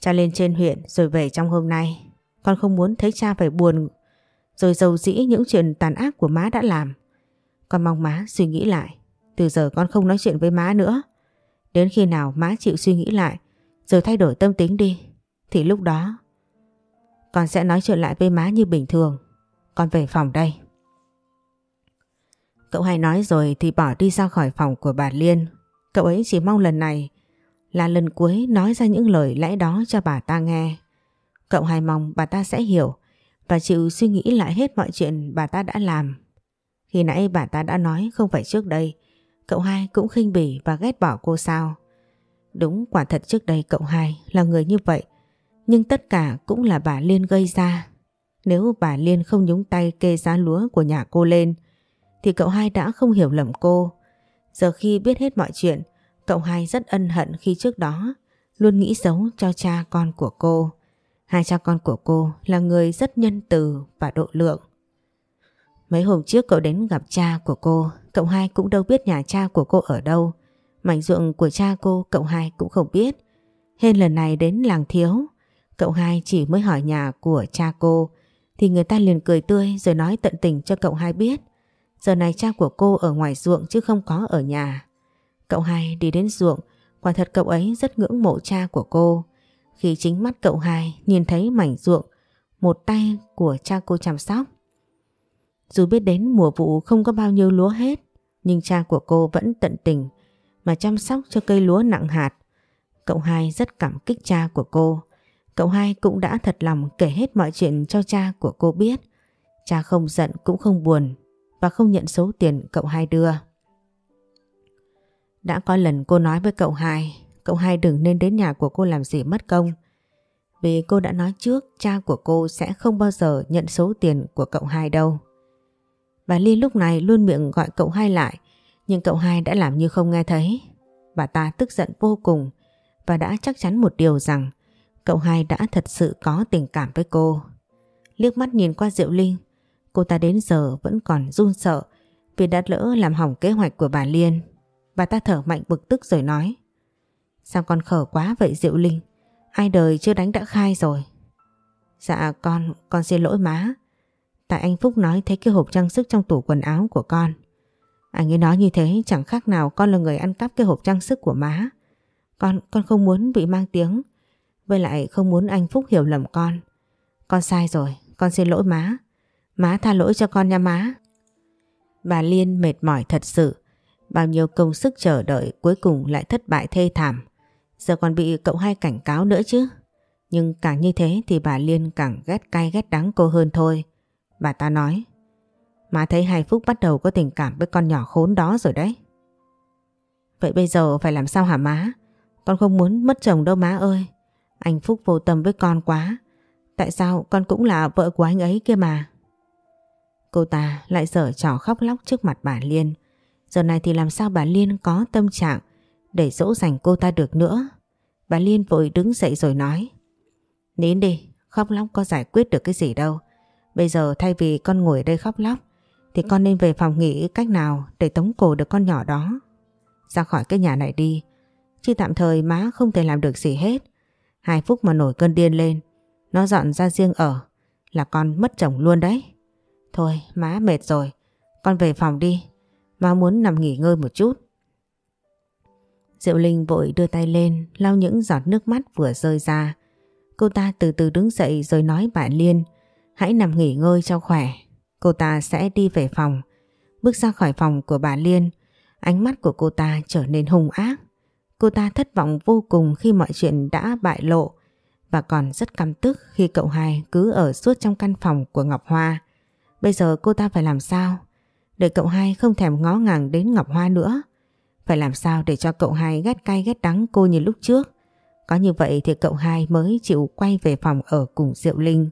Cha lên trên huyện rồi về trong hôm nay. Con không muốn thấy cha phải buồn, rồi dầu dĩ những chuyện tàn ác của má đã làm. Con mong má suy nghĩ lại. Từ giờ con không nói chuyện với má nữa. Đến khi nào má chịu suy nghĩ lại rồi thay đổi tâm tính đi thì lúc đó, con sẽ nói chuyện lại với má như bình thường. Con về phòng đây. Cậu hai nói rồi thì bỏ đi ra khỏi phòng của bà Liên. Cậu ấy chỉ mong lần này là lần cuối nói ra những lời lẽ đó cho bà ta nghe. Cậu hai mong bà ta sẽ hiểu và chịu suy nghĩ lại hết mọi chuyện bà ta đã làm. Khi nãy bà ta đã nói không phải trước đây, Cậu hai cũng khinh bỉ và ghét bỏ cô sao? Đúng quả thật trước đây cậu hai là người như vậy. Nhưng tất cả cũng là bà Liên gây ra. Nếu bà Liên không nhúng tay kê giá lúa của nhà cô lên thì cậu hai đã không hiểu lầm cô. Giờ khi biết hết mọi chuyện, cậu hai rất ân hận khi trước đó luôn nghĩ xấu cho cha con của cô. Hai cha con của cô là người rất nhân từ và độ lượng. Mấy hôm trước cậu đến gặp cha của cô, cậu hai cũng đâu biết nhà cha của cô ở đâu. Mảnh ruộng của cha cô cậu hai cũng không biết. Hên lần này đến làng thiếu, cậu hai chỉ mới hỏi nhà của cha cô thì người ta liền cười tươi rồi nói tận tình cho cậu hai biết. Giờ này cha của cô ở ngoài ruộng chứ không có ở nhà. Cậu hai đi đến ruộng, quả thật cậu ấy rất ngưỡng mộ cha của cô. Khi chính mắt cậu hai nhìn thấy mảnh ruộng, một tay của cha cô chăm sóc. Dù biết đến mùa vụ không có bao nhiêu lúa hết, nhưng cha của cô vẫn tận tình mà chăm sóc cho cây lúa nặng hạt. Cậu hai rất cảm kích cha của cô. Cậu hai cũng đã thật lòng kể hết mọi chuyện cho cha của cô biết. Cha không giận cũng không buồn và không nhận số tiền cậu hai đưa. Đã có lần cô nói với cậu hai, cậu hai đừng nên đến nhà của cô làm gì mất công. Vì cô đã nói trước cha của cô sẽ không bao giờ nhận số tiền của cậu hai đâu. Bà Liên lúc này luôn miệng gọi cậu hai lại, nhưng cậu hai đã làm như không nghe thấy. Bà ta tức giận vô cùng và đã chắc chắn một điều rằng cậu hai đã thật sự có tình cảm với cô. Liếc mắt nhìn qua Diệu Linh, cô ta đến giờ vẫn còn run sợ vì đã lỡ làm hỏng kế hoạch của bà Liên. Bà ta thở mạnh bực tức rồi nói Sao con khở quá vậy Diệu Linh? Ai đời chưa đánh đã khai rồi. Dạ con, con xin lỗi má. Tại anh Phúc nói thấy cái hộp trang sức trong tủ quần áo của con. Anh ấy nói như thế chẳng khác nào con là người ăn cắp cái hộp trang sức của má. Con, con không muốn bị mang tiếng. Với lại không muốn anh Phúc hiểu lầm con. Con sai rồi, con xin lỗi má. Má tha lỗi cho con nha má. Bà Liên mệt mỏi thật sự. Bao nhiêu công sức chờ đợi cuối cùng lại thất bại thê thảm. Giờ còn bị cậu hai cảnh cáo nữa chứ. Nhưng càng như thế thì bà Liên càng ghét cay ghét đắng cô hơn thôi. Bà ta nói. Má thấy hai Phúc bắt đầu có tình cảm với con nhỏ khốn đó rồi đấy. Vậy bây giờ phải làm sao hả má? Con không muốn mất chồng đâu má ơi. Anh Phúc vô tâm với con quá. Tại sao con cũng là vợ của anh ấy kia mà? Cô ta lại dở trò khóc lóc trước mặt bà Liên. Giờ này thì làm sao bà Liên có tâm trạng để dỗ dành cô ta được nữa. Bà Liên vội đứng dậy rồi nói. Nín đi, khóc lóc có giải quyết được cái gì đâu. Bây giờ thay vì con ngồi ở đây khóc lóc thì con nên về phòng nghỉ cách nào để tống cổ được con nhỏ đó. Ra khỏi cái nhà này đi. Chứ tạm thời má không thể làm được gì hết. Hai phút mà nổi cơn điên lên. Nó dọn ra riêng ở. Là con mất chồng luôn đấy. Thôi, má mệt rồi. Con về phòng đi. Má muốn nằm nghỉ ngơi một chút. Diệu Linh vội đưa tay lên, lau những giọt nước mắt vừa rơi ra. Cô ta từ từ đứng dậy rồi nói bà Liên, hãy nằm nghỉ ngơi cho khỏe. Cô ta sẽ đi về phòng. Bước ra khỏi phòng của bà Liên, ánh mắt của cô ta trở nên hung ác. Cô ta thất vọng vô cùng khi mọi chuyện đã bại lộ và còn rất căm tức khi cậu hai cứ ở suốt trong căn phòng của Ngọc Hoa. Bây giờ cô ta phải làm sao? Để cậu hai không thèm ngó ngàng đến Ngọc Hoa nữa. Phải làm sao để cho cậu hai ghét cay ghét đắng cô như lúc trước. Có như vậy thì cậu hai mới chịu quay về phòng ở cùng Diệu Linh.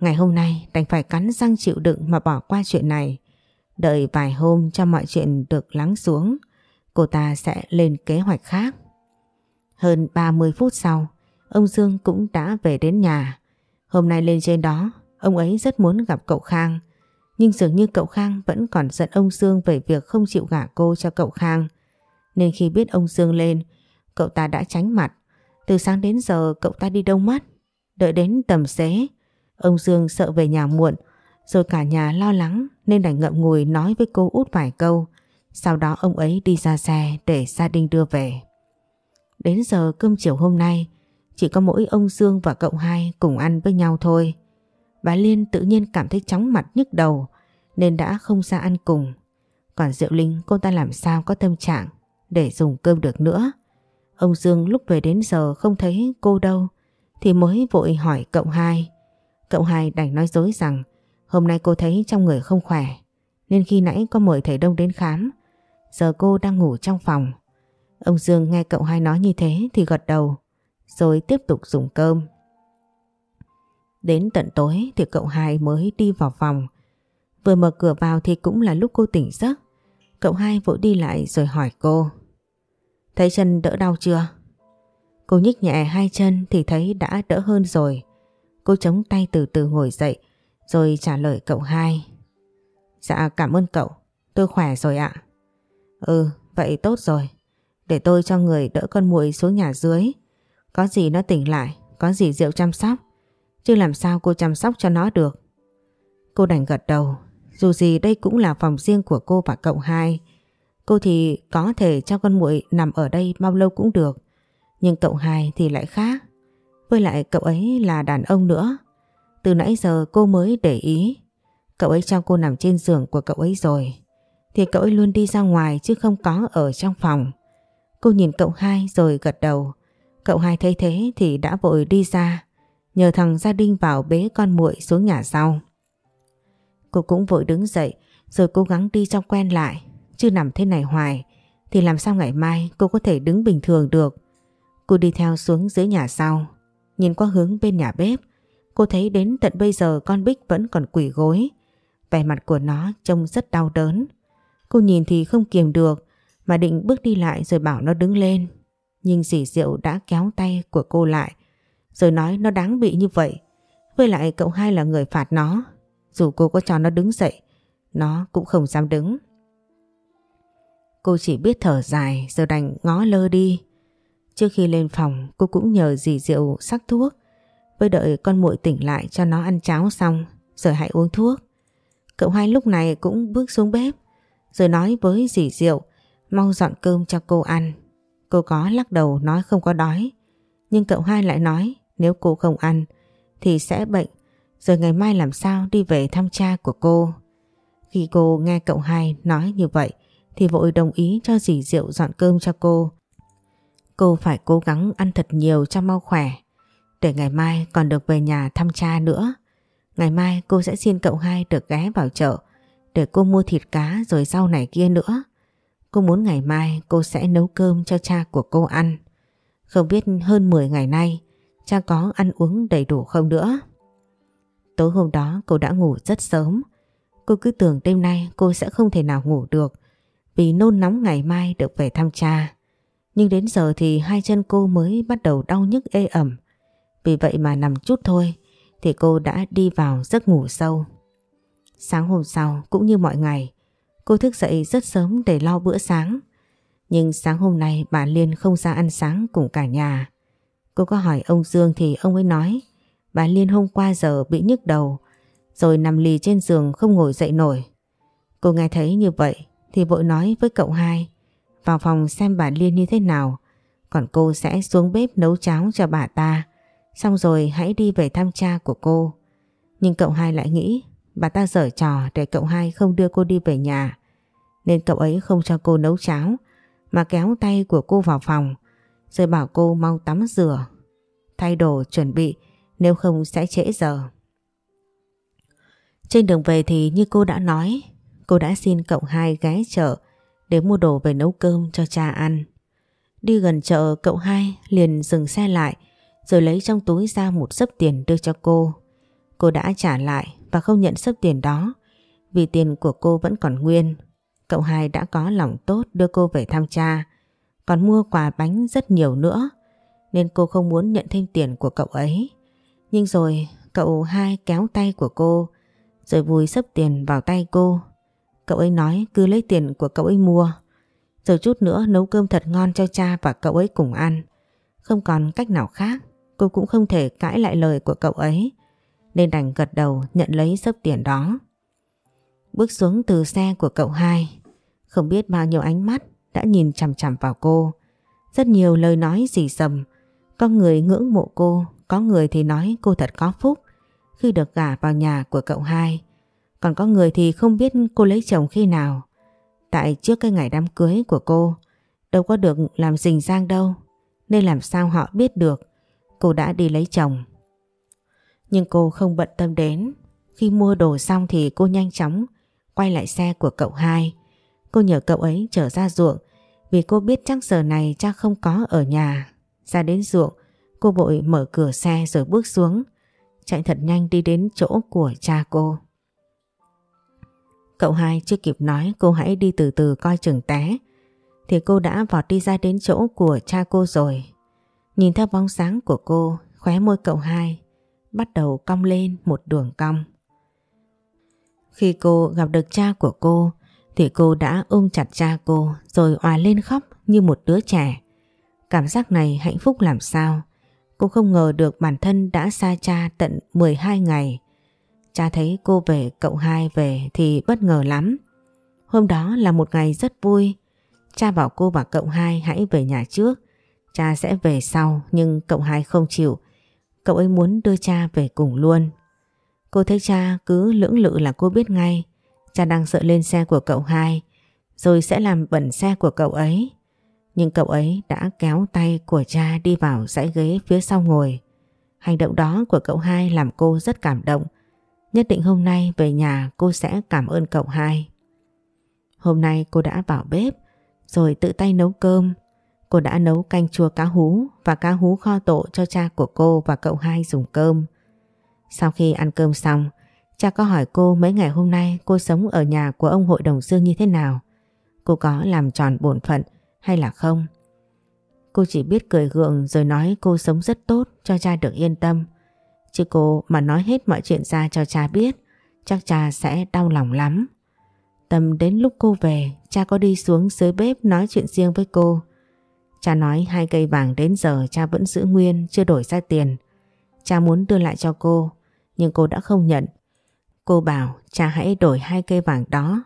Ngày hôm nay đành phải cắn răng chịu đựng mà bỏ qua chuyện này. Đợi vài hôm cho mọi chuyện được lắng xuống, cô ta sẽ lên kế hoạch khác. Hơn 30 phút sau, ông Dương cũng đã về đến nhà. Hôm nay lên trên đó, ông ấy rất muốn gặp cậu Khang. Nhưng dường như cậu Khang vẫn còn giận ông Dương về việc không chịu gả cô cho cậu Khang. Nên khi biết ông Dương lên, cậu ta đã tránh mặt. Từ sáng đến giờ cậu ta đi đâu mất. Đợi đến tầm xế, ông Dương sợ về nhà muộn, rồi cả nhà lo lắng nên đành ngậm ngùi nói với cô út vài câu. Sau đó ông ấy đi ra xe để gia đình đưa về. Đến giờ cơm chiều hôm nay, chỉ có mỗi ông Dương và cậu hai cùng ăn với nhau thôi. Bà Liên tự nhiên cảm thấy chóng mặt nhức đầu nên đã không ra ăn cùng. Còn Diệu Linh cô ta làm sao có tâm trạng để dùng cơm được nữa. Ông Dương lúc về đến giờ không thấy cô đâu thì mới vội hỏi cậu hai. Cậu hai đành nói dối rằng hôm nay cô thấy trong người không khỏe nên khi nãy có mời thầy Đông đến khám Giờ cô đang ngủ trong phòng. Ông Dương nghe cậu hai nói như thế thì gật đầu, rồi tiếp tục dùng cơm. Đến tận tối thì cậu hai mới đi vào phòng. Vừa mở cửa vào thì cũng là lúc cô tỉnh giấc. Cậu hai vội đi lại rồi hỏi cô. Thấy chân đỡ đau chưa? Cô nhích nhẹ hai chân thì thấy đã đỡ hơn rồi. Cô chống tay từ từ ngồi dậy rồi trả lời cậu hai. Dạ cảm ơn cậu, tôi khỏe rồi ạ. Ừ, vậy tốt rồi. Để tôi cho người đỡ con muội xuống nhà dưới. Có gì nó tỉnh lại, có gì rượu chăm sóc. Chứ làm sao cô chăm sóc cho nó được. Cô đành gật đầu. Dù gì đây cũng là phòng riêng của cô và cậu hai. Cô thì có thể cho con muội nằm ở đây bao lâu cũng được. Nhưng cậu hai thì lại khác. Với lại cậu ấy là đàn ông nữa. Từ nãy giờ cô mới để ý. Cậu ấy cho cô nằm trên giường của cậu ấy rồi. Thì cậu ấy luôn đi ra ngoài chứ không có ở trong phòng. Cô nhìn cậu hai rồi gật đầu. Cậu hai thấy thế thì đã vội đi ra. Nhờ thằng Gia Đinh vào bế con muội xuống nhà sau. Cô cũng vội đứng dậy, rồi cố gắng đi cho quen lại. Chứ nằm thế này hoài, thì làm sao ngày mai cô có thể đứng bình thường được. Cô đi theo xuống dưới nhà sau. Nhìn qua hướng bên nhà bếp. Cô thấy đến tận bây giờ con Bích vẫn còn quỷ gối. Vẻ mặt của nó trông rất đau đớn. Cô nhìn thì không kiềm được mà định bước đi lại rồi bảo nó đứng lên. Nhưng dì Diệu đã kéo tay của cô lại rồi nói nó đáng bị như vậy. Với lại cậu hai là người phạt nó. Dù cô có cho nó đứng dậy, nó cũng không dám đứng. Cô chỉ biết thở dài rồi đành ngó lơ đi. Trước khi lên phòng, cô cũng nhờ dì Diệu sắc thuốc với đợi con muội tỉnh lại cho nó ăn cháo xong, rồi hãy uống thuốc. Cậu hai lúc này cũng bước xuống bếp, rồi nói với dì Diệu, mau dọn cơm cho cô ăn. Cô có lắc đầu nói không có đói, nhưng cậu hai lại nói, nếu cô không ăn thì sẽ bệnh, rồi ngày mai làm sao đi về thăm cha của cô. Khi cô nghe cậu hai nói như vậy thì vội đồng ý cho dì Diệu dọn cơm cho cô. Cô phải cố gắng ăn thật nhiều cho mau khỏe để ngày mai còn được về nhà thăm cha nữa. Ngày mai cô sẽ xin cậu hai được ghé vào chợ để cô mua thịt cá rồi rau này kia nữa. Cô muốn ngày mai cô sẽ nấu cơm cho cha của cô ăn. Không biết hơn 10 ngày nay, cha có ăn uống đầy đủ không nữa. Tối hôm đó cô đã ngủ rất sớm. Cô cứ tưởng đêm nay cô sẽ không thể nào ngủ được vì nôn nóng ngày mai được về thăm cha. Nhưng đến giờ thì hai chân cô mới bắt đầu đau nhức ê ẩm. Vì vậy mà nằm chút thôi thì cô đã đi vào giấc ngủ sâu. Sáng hôm sau cũng như mọi ngày, cô thức dậy rất sớm để lo bữa sáng. Nhưng sáng hôm nay bà Liên không ra ăn sáng cùng cả nhà. Cô có hỏi ông Dương thì ông ấy nói bà Liên hôm qua giờ bị nhức đầu rồi nằm lì trên giường không ngồi dậy nổi. Cô nghe thấy như vậy thì vội nói với cậu hai vào phòng xem bà Liên như thế nào còn cô sẽ xuống bếp nấu cháo cho bà ta xong rồi hãy đi về thăm cha của cô. Nhưng cậu hai lại nghĩ bà ta dở trò để cậu hai không đưa cô đi về nhà nên cậu ấy không cho cô nấu cháo mà kéo tay của cô vào phòng rồi bảo cô mau tắm rửa, thay đồ chuẩn bị nếu không sẽ trễ giờ. Trên đường về thì như cô đã nói, cô đã xin cậu hai ghé chợ để mua đồ về nấu cơm cho cha ăn. Đi gần chợ, cậu hai liền dừng xe lại, rồi lấy trong túi ra một sấp tiền đưa cho cô. Cô đã trả lại và không nhận sấp tiền đó, vì tiền của cô vẫn còn nguyên. Cậu hai đã có lòng tốt đưa cô về thăm cha, còn mua quà bánh rất nhiều nữa, nên cô không muốn nhận thêm tiền của cậu ấy. Nhưng rồi cậu hai kéo tay của cô, rồi vùi sấp tiền vào tay cô. Cậu ấy nói cứ lấy tiền của cậu ấy mua rồi chút nữa nấu cơm thật ngon cho cha và cậu ấy cùng ăn. Không còn cách nào khác cô cũng không thể cãi lại lời của cậu ấy nên đành gật đầu nhận lấy sấp tiền đó. Bước xuống từ xe của cậu hai không biết bao nhiêu ánh mắt đã nhìn chằm chằm vào cô. Rất nhiều lời nói dì dầm. Có người ngưỡng mộ cô, có người thì nói cô thật có phúc khi được gả vào nhà của cậu hai. Còn có người thì không biết cô lấy chồng khi nào. Tại trước cái ngày đám cưới của cô, đâu có được làm rình rang đâu. Nên làm sao họ biết được cô đã đi lấy chồng. Nhưng cô không bận tâm đến. Khi mua đồ xong thì cô nhanh chóng quay lại xe của cậu hai. Cô nhờ cậu ấy trở ra ruộng vì cô biết chắc giờ này cha không có ở nhà. Ra đến ruộng, cô vội mở cửa xe rồi bước xuống, chạy thật nhanh đi đến chỗ của cha cô. Cậu hai chưa kịp nói cô hãy đi từ từ coi chừng té, thì cô đã vọt đi ra đến chỗ của cha cô rồi. Nhìn theo bóng sáng của cô, khóe môi cậu hai bắt đầu cong lên một đường cong. Khi cô gặp được cha của cô thì cô đã ôm chặt cha cô rồi òa lên khóc như một đứa trẻ. Cảm giác này hạnh phúc làm sao. Cô không ngờ được bản thân đã xa cha tận 12 ngày. Cha thấy cô về, cậu hai về thì bất ngờ lắm. Hôm đó là một ngày rất vui. Cha bảo cô và cậu hai hãy về nhà trước. Cha sẽ về sau, nhưng cậu hai không chịu. Cậu ấy muốn đưa cha về cùng luôn. Cô thấy cha cứ lưỡng lự là cô biết ngay. Cha đang sợ lên xe của cậu hai, rồi sẽ làm bẩn xe của cậu ấy. Nhưng cậu ấy đã kéo tay của cha đi vào dãy ghế phía sau ngồi. Hành động đó của cậu hai làm cô rất cảm động. Nhất định hôm nay về nhà cô sẽ cảm ơn cậu hai. Hôm nay cô đã vào bếp rồi tự tay nấu cơm. Cô đã nấu canh chua cá hú và cá hú kho tộ cho cha của cô và cậu hai dùng cơm. Sau khi ăn cơm xong, cha có hỏi cô mấy ngày hôm nay cô sống ở nhà của ông hội đồng Dương như thế nào. Cô có làm tròn bổn phận hay là không? Cô chỉ biết cười gượng rồi nói cô sống rất tốt cho cha được yên tâm. Chứ cô mà nói hết mọi chuyện ra cho cha biết, chắc cha sẽ đau lòng lắm. Tầm đến lúc cô về, cha có đi xuống dưới bếp nói chuyện riêng với cô. Cha nói hai cây vàng đến giờ cha vẫn giữ nguyên, chưa đổi ra tiền. Cha muốn đưa lại cho cô, nhưng cô đã không nhận. Cô bảo cha hãy đổi hai cây vàng đó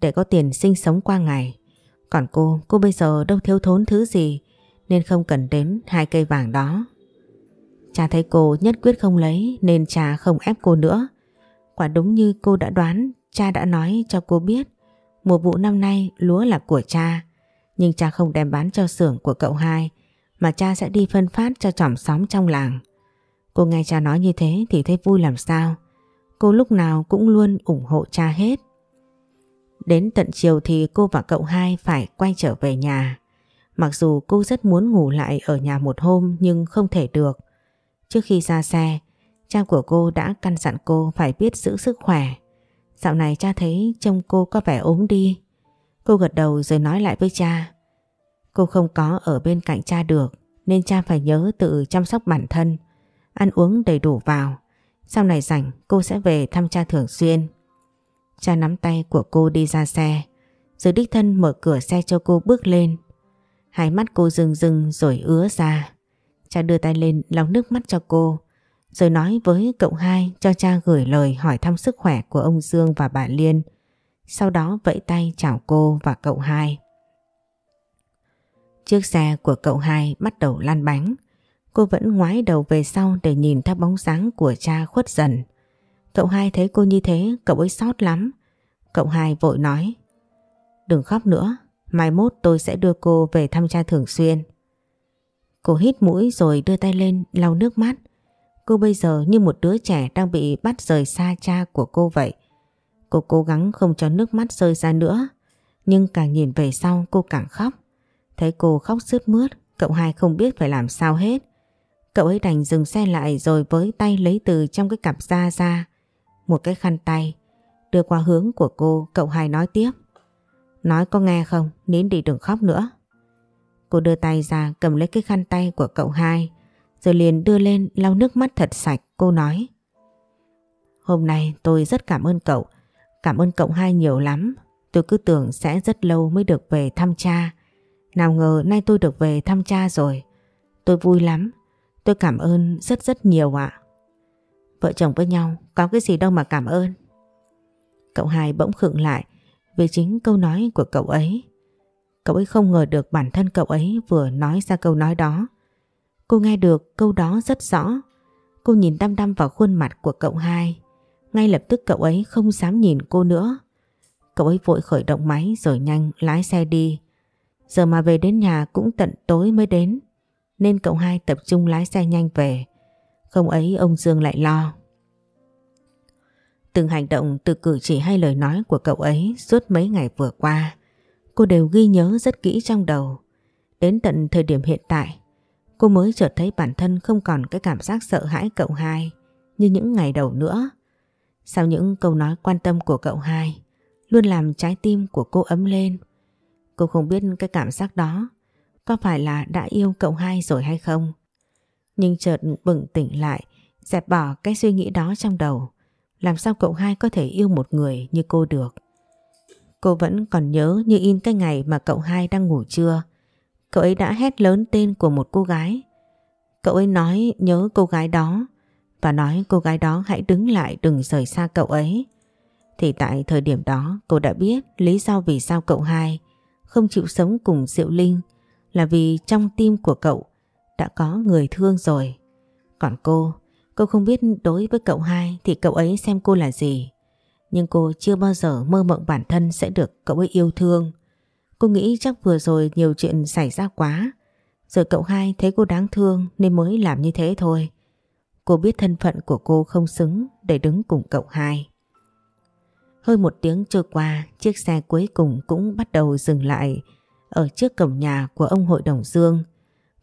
để có tiền sinh sống qua ngày. Còn cô, cô bây giờ đâu thiếu thốn thứ gì nên không cần đến hai cây vàng đó. Cha thấy cô nhất quyết không lấy nên cha không ép cô nữa. Quả đúng như cô đã đoán, cha đã nói cho cô biết mùa vụ năm nay lúa là của cha nhưng cha không đem bán cho xưởng của cậu hai mà cha sẽ đi phân phát cho chòm xóm trong làng. Cô nghe cha nói như thế thì thấy vui làm sao. Cô lúc nào cũng luôn ủng hộ cha hết. Đến tận chiều thì cô và cậu hai phải quay trở về nhà. Mặc dù cô rất muốn ngủ lại ở nhà một hôm nhưng không thể được. Trước khi ra xe, cha của cô đã căn dặn cô phải biết giữ sức khỏe. Dạo này cha thấy trông cô có vẻ ốm đi. Cô gật đầu rồi nói lại với cha. Cô không có ở bên cạnh cha được nên cha phải nhớ tự chăm sóc bản thân, ăn uống đầy đủ vào. Sau này rảnh cô sẽ về thăm cha thường xuyên. Cha nắm tay của cô đi ra xe, rồi đích thân mở cửa xe cho cô bước lên. Hai mắt cô rừng rừng rồi ứa ra. Cha đưa tay lên lau nước mắt cho cô, rồi nói với cậu hai cho cha gửi lời hỏi thăm sức khỏe của ông Dương và bà Liên. Sau đó vẫy tay chào cô và cậu hai. Chiếc xe của cậu hai bắt đầu lan bánh. Cô vẫn ngoái đầu về sau để nhìn theo bóng dáng của cha khuất dần. Cậu hai thấy cô như thế, cậu ấy sót lắm. Cậu hai vội nói. Đừng khóc nữa, mai mốt tôi sẽ đưa cô về thăm cha thường xuyên. Cô hít mũi rồi đưa tay lên lau nước mắt. Cô bây giờ như một đứa trẻ đang bị bắt rời xa cha của cô vậy. Cô cố gắng không cho nước mắt rơi ra nữa. Nhưng càng nhìn về sau cô càng khóc. Thấy cô khóc sướt mướt, cậu hai không biết phải làm sao hết. Cậu ấy đành dừng xe lại rồi với tay lấy từ trong cái cặp da ra một cái khăn tay đưa qua hướng của cô cậu hai nói tiếp. Nói có nghe không, nín đi đừng khóc nữa. Cô đưa tay ra cầm lấy cái khăn tay của cậu hai rồi liền đưa lên lau nước mắt thật sạch cô nói. Hôm nay tôi rất cảm ơn cậu, cảm ơn cậu hai nhiều lắm. Tôi cứ tưởng sẽ rất lâu mới được về thăm cha. Nào ngờ nay tôi được về thăm cha rồi. Tôi vui lắm. Tôi cảm ơn rất rất nhiều ạ. Vợ chồng với nhau có cái gì đâu mà cảm ơn. Cậu hai bỗng khựng lại vì chính câu nói của cậu ấy. Cậu ấy không ngờ được bản thân cậu ấy vừa nói ra câu nói đó. Cô nghe được câu đó rất rõ. Cô nhìn đăm đăm vào khuôn mặt của cậu hai. Ngay lập tức cậu ấy không dám nhìn cô nữa. Cậu ấy vội khởi động máy rồi nhanh lái xe đi. Giờ mà về đến nhà cũng tận tối mới đến. Nên cậu hai tập trung lái xe nhanh về. Không ấy ông Dương lại lo. Từng hành động, từ cử chỉ hay lời nói của cậu ấy suốt mấy ngày vừa qua cô đều ghi nhớ rất kỹ trong đầu. Đến tận thời điểm hiện tại, cô mới chợt thấy bản thân không còn cái cảm giác sợ hãi cậu hai như những ngày đầu nữa. Sau những câu nói quan tâm của cậu hai luôn làm trái tim của cô ấm lên. Cô không biết cái cảm giác đó có phải là đã yêu cậu hai rồi hay không. Nhưng chợt bừng tỉnh lại, dẹp bỏ cái suy nghĩ đó trong đầu. Làm sao cậu hai có thể yêu một người như cô được? Cô vẫn còn nhớ như in cái ngày mà cậu hai đang ngủ trưa. Cậu ấy đã hét lớn tên của một cô gái. Cậu ấy nói nhớ cô gái đó và nói cô gái đó hãy đứng lại đừng rời xa cậu ấy. Thì tại thời điểm đó cô đã biết lý do vì sao cậu hai không chịu sống cùng Diệu Linh là vì trong tim của cậu đã có người thương rồi. Còn cô, cô không biết đối với cậu hai thì cậu ấy xem cô là gì. Nhưng cô chưa bao giờ mơ mộng bản thân sẽ được cậu ấy yêu thương. Cô nghĩ chắc vừa rồi nhiều chuyện xảy ra quá. Rồi cậu hai thấy cô đáng thương nên mới làm như thế thôi. Cô biết thân phận của cô không xứng để đứng cùng cậu hai. Hơn một tiếng trôi qua, chiếc xe cuối cùng cũng bắt đầu dừng lại ở trước cổng nhà của ông hội đồng Dương.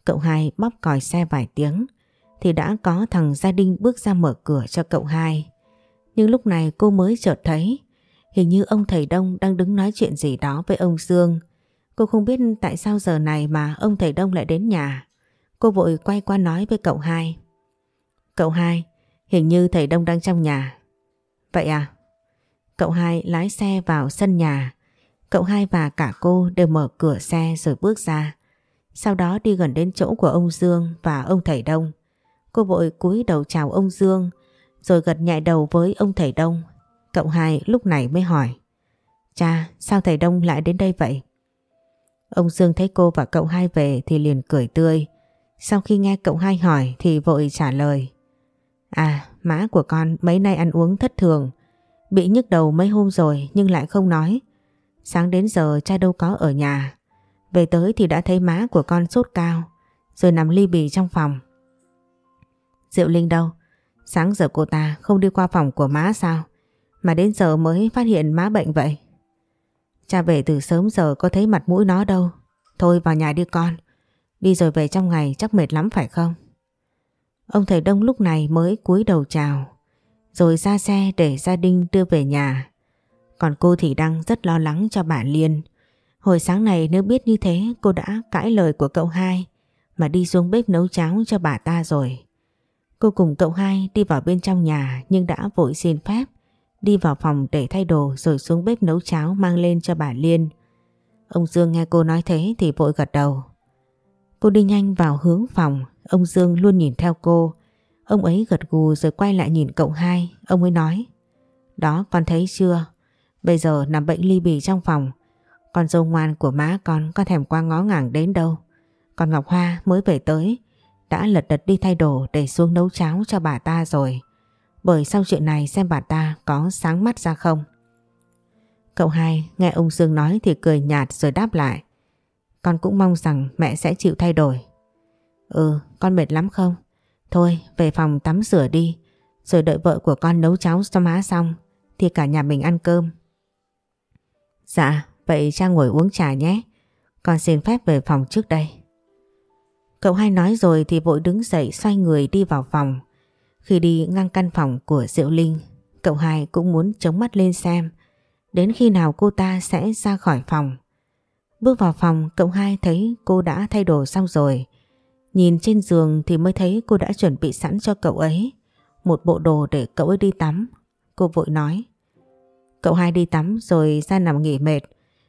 Cậu hai bóp còi xe vài tiếng thì đã có thằng gia đình bước ra mở cửa cho cậu hai. Nhưng lúc này cô mới chợt thấy hình như ông thầy Đông đang đứng nói chuyện gì đó với ông Dương. Cô không biết tại sao giờ này mà ông thầy Đông lại đến nhà. Cô vội quay qua nói với cậu hai. Cậu hai, hình như thầy Đông đang trong nhà. Vậy à? Cậu hai lái xe vào sân nhà. Cậu hai và cả cô đều mở cửa xe rồi bước ra. Sau đó đi gần đến chỗ của ông Dương và ông thầy Đông. Cô vội cúi đầu chào ông Dương rồi gật nhẹ đầu với ông thầy Đông. Cậu hai lúc này mới hỏi. Cha, sao thầy Đông lại đến đây vậy? Ông Dương thấy cô và cậu hai về thì liền cười tươi. Sau khi nghe cậu hai hỏi thì vội trả lời. À, má của con mấy nay ăn uống thất thường. Bị nhức đầu mấy hôm rồi nhưng lại không nói. Sáng đến giờ cha đâu có ở nhà. Về tới thì đã thấy má của con sốt cao. Rồi nằm ly bì trong phòng. Diệu Linh đâu? Sáng giờ cô ta không đi qua phòng của má sao? Mà đến giờ mới phát hiện má bệnh vậy. Cha về từ sớm giờ có thấy mặt mũi nó đâu. Thôi vào nhà đi con. Đi rồi về trong ngày chắc mệt lắm phải không? Ông thầy Đông lúc này mới cúi đầu chào. Rồi ra xe để gia đình đưa về nhà. Còn cô thì đang rất lo lắng cho bà Liên. Hồi sáng này nếu biết như thế, cô đã cãi lời của cậu hai, mà đi xuống bếp nấu cháo cho bà ta rồi. Cô cùng cậu hai đi vào bên trong nhà nhưng đã vội xin phép đi vào phòng để thay đồ rồi xuống bếp nấu cháo mang lên cho bà Liên. Ông Dương nghe cô nói thế thì vội gật đầu. Cô đi nhanh vào hướng phòng, ông Dương luôn nhìn theo cô. Ông ấy gật gù rồi quay lại nhìn cậu hai, ông ấy nói. Đó con thấy chưa, bây giờ nằm bệnh ly bì trong phòng. Con dâu ngoan của má con có thèm qua ngó ngàng đến đâu. Còn Ngọc Hoa mới về tới, đã lật đật đi thay đồ để xuống nấu cháo cho bà ta rồi. Bởi sau chuyện này xem bà ta có sáng mắt ra không. Cậu hai nghe ông Dương nói thì cười nhạt rồi đáp lại. Con cũng mong rằng mẹ sẽ chịu thay đổi. Ừ, con mệt lắm không? Thôi, về phòng tắm rửa đi. Rồi đợi vợ của con nấu cháo cho má xong thì cả nhà mình ăn cơm. Dạ, vậy cha ngồi uống trà nhé. Con xin phép về phòng trước đây. Cậu hai nói rồi thì vội đứng dậy xoay người đi vào phòng. Khi đi ngang căn phòng của Diệu Linh, cậu hai cũng muốn chống mắt lên xem đến khi nào cô ta sẽ ra khỏi phòng. Bước vào phòng, cậu hai thấy cô đã thay đồ xong rồi. Nhìn trên giường thì mới thấy cô đã chuẩn bị sẵn cho cậu ấy một bộ đồ để cậu ấy đi tắm. Cô vội nói. Cậu hai đi tắm rồi ra nằm nghỉ mệt.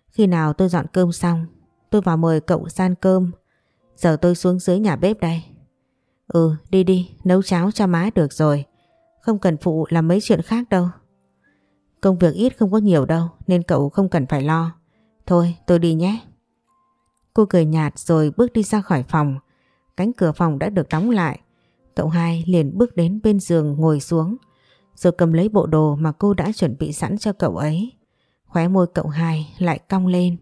Khi nào tôi dọn cơm xong, tôi vào mời cậu san cơm. Giờ tôi xuống dưới nhà bếp đây. Ừ, đi đi, nấu cháo cho má được rồi. Không cần phụ làm mấy chuyện khác đâu. Công việc ít không có nhiều đâu, nên cậu không cần phải lo. Thôi, tôi đi nhé. Cô cười nhạt rồi bước đi ra khỏi phòng. Cánh cửa phòng đã được đóng lại. Cậu hai liền bước đến bên giường ngồi xuống. Rồi cầm lấy bộ đồ mà cô đã chuẩn bị sẵn cho cậu ấy. Khóe môi cậu hai lại cong lên.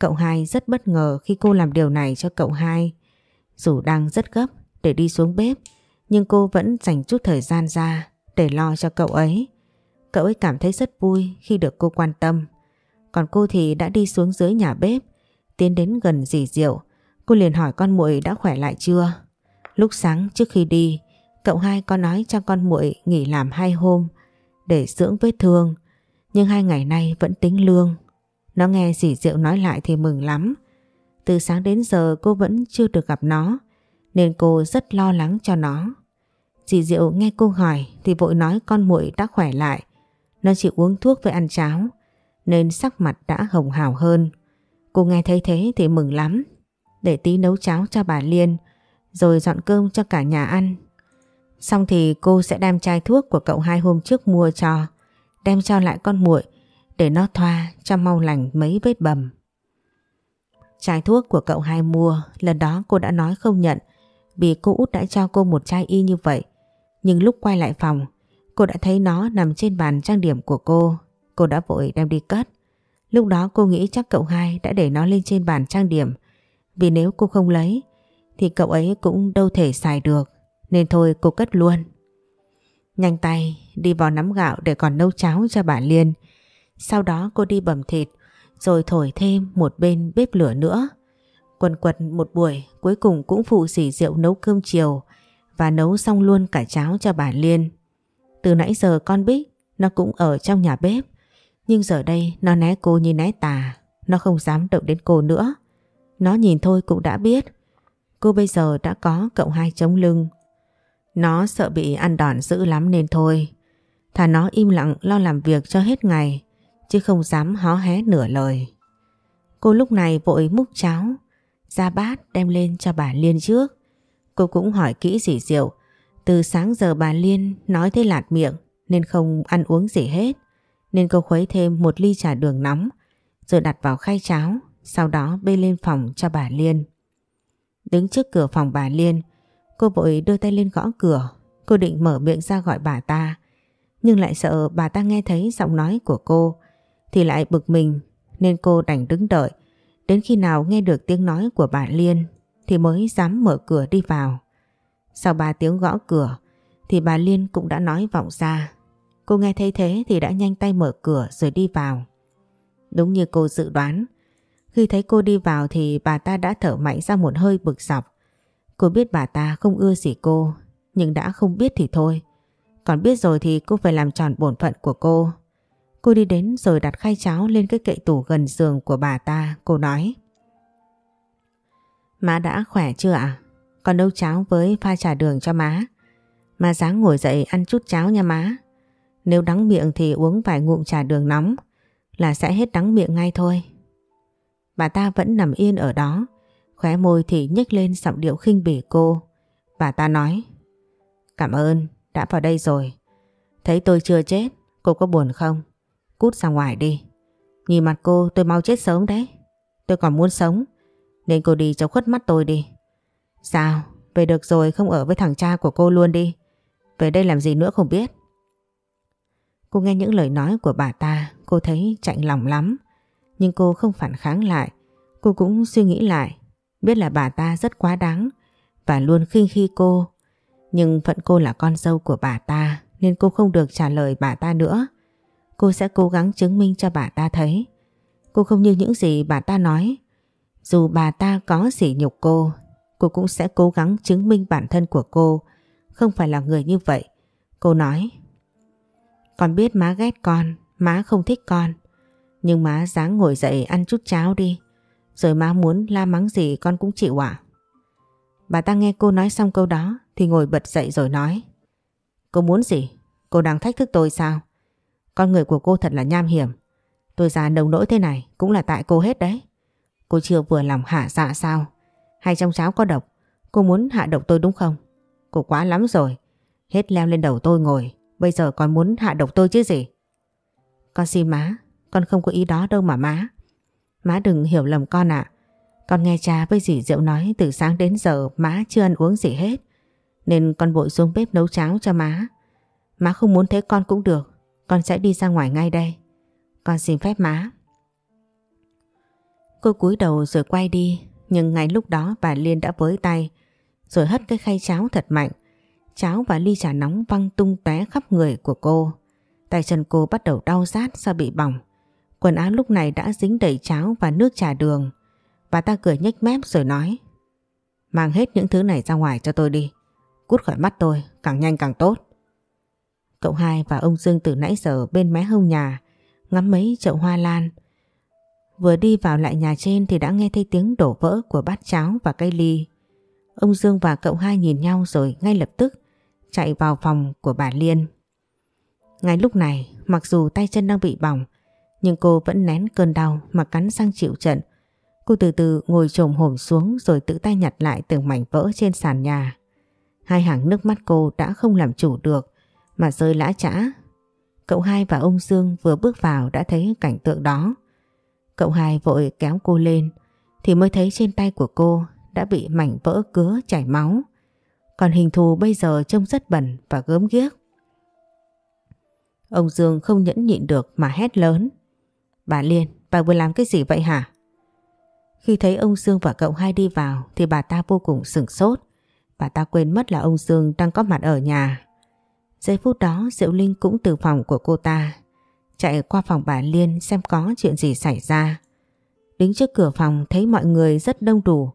Cậu hai rất bất ngờ khi cô làm điều này cho cậu hai. Dù đang rất gấp để đi xuống bếp, nhưng cô vẫn dành chút thời gian ra để lo cho cậu ấy. Cậu ấy cảm thấy rất vui khi được cô quan tâm. Còn cô thì đã đi xuống dưới nhà bếp, tiến đến gần dì Diệu. Cô liền hỏi con muội đã khỏe lại chưa? Lúc sáng trước khi đi, cậu hai có nói cho con muội nghỉ làm hai hôm để dưỡng vết thương. Nhưng hai ngày nay vẫn tính lương. Nó nghe dì Diệu nói lại thì mừng lắm. Từ sáng đến giờ cô vẫn chưa được gặp nó, nên cô rất lo lắng cho nó. Dì Diệu nghe cô hỏi thì vội nói con muội đã khỏe lại. Nó chỉ uống thuốc với ăn cháo, nên sắc mặt đã hồng hào hơn. Cô nghe thấy thế thì mừng lắm. Để tí nấu cháo cho bà Liên, rồi dọn cơm cho cả nhà ăn. Xong thì cô sẽ đem chai thuốc của cậu hai hôm trước mua cho, đem cho lại con muội để nó thoa cho mau lành mấy vết bầm. Chai thuốc của cậu hai mua, lần đó cô đã nói không nhận vì cô út đã cho cô một chai y như vậy. Nhưng lúc quay lại phòng, cô đã thấy nó nằm trên bàn trang điểm của cô. Cô đã vội đem đi cất. Lúc đó cô nghĩ chắc cậu hai đã để nó lên trên bàn trang điểm. Vì nếu cô không lấy, thì cậu ấy cũng đâu thể xài được. Nên thôi cô cất luôn. Nhanh tay đi vào nắm gạo để còn nấu cháo cho bà Liên. Sau đó cô đi bầm thịt, rồi thổi thêm một bên bếp lửa nữa. Quần quật một buổi, cuối cùng cũng phụ dì rượu nấu cơm chiều và nấu xong luôn cả cháo cho bà Liên. Từ nãy giờ con Bích, nó cũng ở trong nhà bếp, nhưng giờ đây nó né cô như né tà, nó không dám động đến cô nữa. Nó nhìn thôi cũng đã biết, cô bây giờ đã có cậu hai chống lưng. Nó sợ bị ăn đòn dữ lắm nên thôi. Thà nó im lặng lo làm việc cho hết ngày chứ không dám hó hé nửa lời. Cô lúc này vội múc cháo, ra bát đem lên cho bà Liên trước. Cô cũng hỏi kỹ dì Diệu, từ sáng giờ bà Liên nói thế lạt miệng nên không ăn uống gì hết. Nên cô khuấy thêm một ly trà đường nóng rồi đặt vào khay cháo, sau đó bê lên phòng cho bà Liên. Đứng trước cửa phòng bà Liên, cô vội đưa tay lên gõ cửa. Cô định mở miệng ra gọi bà ta, nhưng lại sợ bà ta nghe thấy giọng nói của cô thì lại bực mình nên cô đành đứng đợi. Đến khi nào nghe được tiếng nói của bà Liên thì mới dám mở cửa đi vào. Sau ba tiếng gõ cửa thì bà Liên cũng đã nói vọng ra. Cô nghe thấy thế thì đã nhanh tay mở cửa rồi đi vào. Đúng như cô dự đoán, khi thấy cô đi vào thì bà ta đã thở mạnh ra một hơi bực dọc. Cô biết bà ta không ưa gì cô, nhưng đã không biết thì thôi. Còn biết rồi thì cô phải làm tròn bổn phận của cô. Cô đi đến rồi đặt khay cháo lên cái kệ tủ gần giường của bà ta. Cô nói. Má đã khỏe chưa ạ? Con nấu cháo với pha trà đường cho má. Má dáng ngồi dậy ăn chút cháo nha má. Nếu đắng miệng thì uống vài ngụm trà đường nóng là sẽ hết đắng miệng ngay thôi. Bà ta vẫn nằm yên ở đó, khóe môi thì nhếch lên giọng điệu khinh bỉ cô. Bà ta nói, cảm ơn, đã vào đây rồi. Thấy tôi chưa chết, cô có buồn không? Cút ra ngoài đi. Nhìn mặt cô tôi mau chết sớm đấy. Tôi còn muốn sống. Nên cô đi cho khuất mắt tôi đi. Sao? Về được rồi không ở với thằng cha của cô luôn đi. Về đây làm gì nữa không biết. Cô nghe những lời nói của bà ta, cô thấy chạnh lòng lắm. Nhưng cô không phản kháng lại. Cô cũng suy nghĩ lại. Biết là bà ta rất quá đáng và luôn khinh khi cô. Nhưng phận cô là con dâu của bà ta nên cô không được trả lời bà ta nữa. Cô sẽ cố gắng chứng minh cho bà ta thấy. Cô không như những gì bà ta nói. Dù bà ta có sỉ nhục cô, cô cũng sẽ cố gắng chứng minh bản thân của cô không phải là người như vậy. Cô nói Con biết má ghét con, má không thích con. Nhưng má dáng ngồi dậy ăn chút cháo đi. Rồi má muốn la mắng gì con cũng chịu ạ. Bà ta nghe cô nói xong câu đó thì ngồi bật dậy rồi nói Cô muốn gì? Cô đang thách thức tôi sao? Con người của cô thật là nham hiểm. Tôi già nồng nỗi thế này cũng là tại cô hết đấy. Cô chưa vừa lòng hạ dạ sao? Hay trong cháo có độc? Cô muốn hạ độc tôi đúng không? Cô quá lắm rồi. Hết leo lên đầu tôi ngồi. Bây giờ còn muốn hạ độc tôi chứ gì? Con xin má. Con không có ý đó đâu mà má. Má đừng hiểu lầm con ạ. Con nghe cha với dì Diệu nói từ sáng đến giờ má chưa ăn uống gì hết. Nên con vội xuống bếp nấu cháo cho má. Má không muốn thấy con cũng được. Con sẽ đi ra ngoài ngay đây. Con xin phép má. Cô cúi đầu rồi quay đi. Nhưng ngay lúc đó bà Liên đã với tay rồi hất cái khay cháo thật mạnh. Cháo và ly trà nóng văng tung tóe khắp người của cô. Tay chân cô bắt đầu đau rát do bị bỏng. Quần áo lúc này đã dính đầy cháo và nước trà đường. Bà ta cười nhếch mép rồi nói Mang hết những thứ này ra ngoài cho tôi đi. Cút khỏi mắt tôi, càng nhanh càng tốt. Cậu hai và ông Dương từ nãy giờ bên mé hông nhà ngắm mấy chậu hoa lan. Vừa đi vào lại nhà trên thì đã nghe thấy tiếng đổ vỡ của bát cháo và cây ly. Ông Dương và cậu hai nhìn nhau rồi ngay lập tức chạy vào phòng của bà Liên. Ngay lúc này, mặc dù tay chân đang bị bỏng, nhưng cô vẫn nén cơn đau mà cắn răng chịu trận. Cô từ từ ngồi trồm hổm xuống rồi tự tay nhặt lại từng mảnh vỡ trên sàn nhà. Hai hàng nước mắt cô đã không làm chủ được mà rơi lã chã. Cậu hai và ông Dương vừa bước vào đã thấy cảnh tượng đó. Cậu hai vội kéo cô lên thì mới thấy trên tay của cô đã bị mảnh vỡ cứa chảy máu. Còn hình thù bây giờ trông rất bẩn và gớm ghiếc. Ông Dương không nhẫn nhịn được mà hét lớn. Bà Liên, bà vừa làm cái gì vậy hả? Khi thấy ông Dương và cậu hai đi vào thì bà ta vô cùng sửng sốt. Bà ta quên mất là ông Dương đang có mặt ở nhà. Giây phút đó Diệu Linh cũng từ phòng của cô ta chạy qua phòng bà Liên xem có chuyện gì xảy ra. Đứng trước cửa phòng thấy mọi người rất đông đủ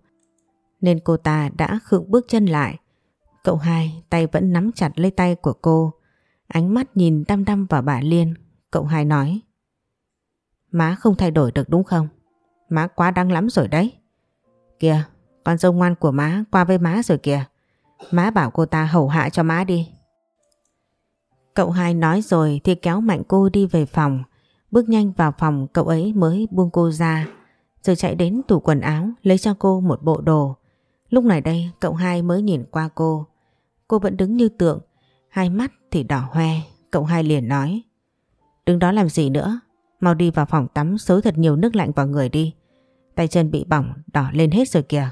nên cô ta đã khựng bước chân lại. Cậu hai tay vẫn nắm chặt lấy tay của cô ánh mắt nhìn đăm đăm vào bà Liên. Cậu hai nói Má không thay đổi được đúng không? Má quá đáng lắm rồi đấy. Kìa, con dâu ngoan của má qua với má rồi kìa. Má bảo cô ta hầu hạ cho má đi. Cậu hai nói rồi thì kéo mạnh cô đi về phòng. Bước nhanh vào phòng cậu ấy mới buông cô ra. Rồi chạy đến tủ quần áo lấy cho cô một bộ đồ. Lúc này đây cậu hai mới nhìn qua cô. Cô vẫn đứng như tượng. Hai mắt thì đỏ hoe. Cậu hai liền nói. Đứng đó làm gì nữa? Mau đi vào phòng tắm xối thật nhiều nước lạnh vào người đi. Tay chân bị bỏng đỏ lên hết rồi kìa.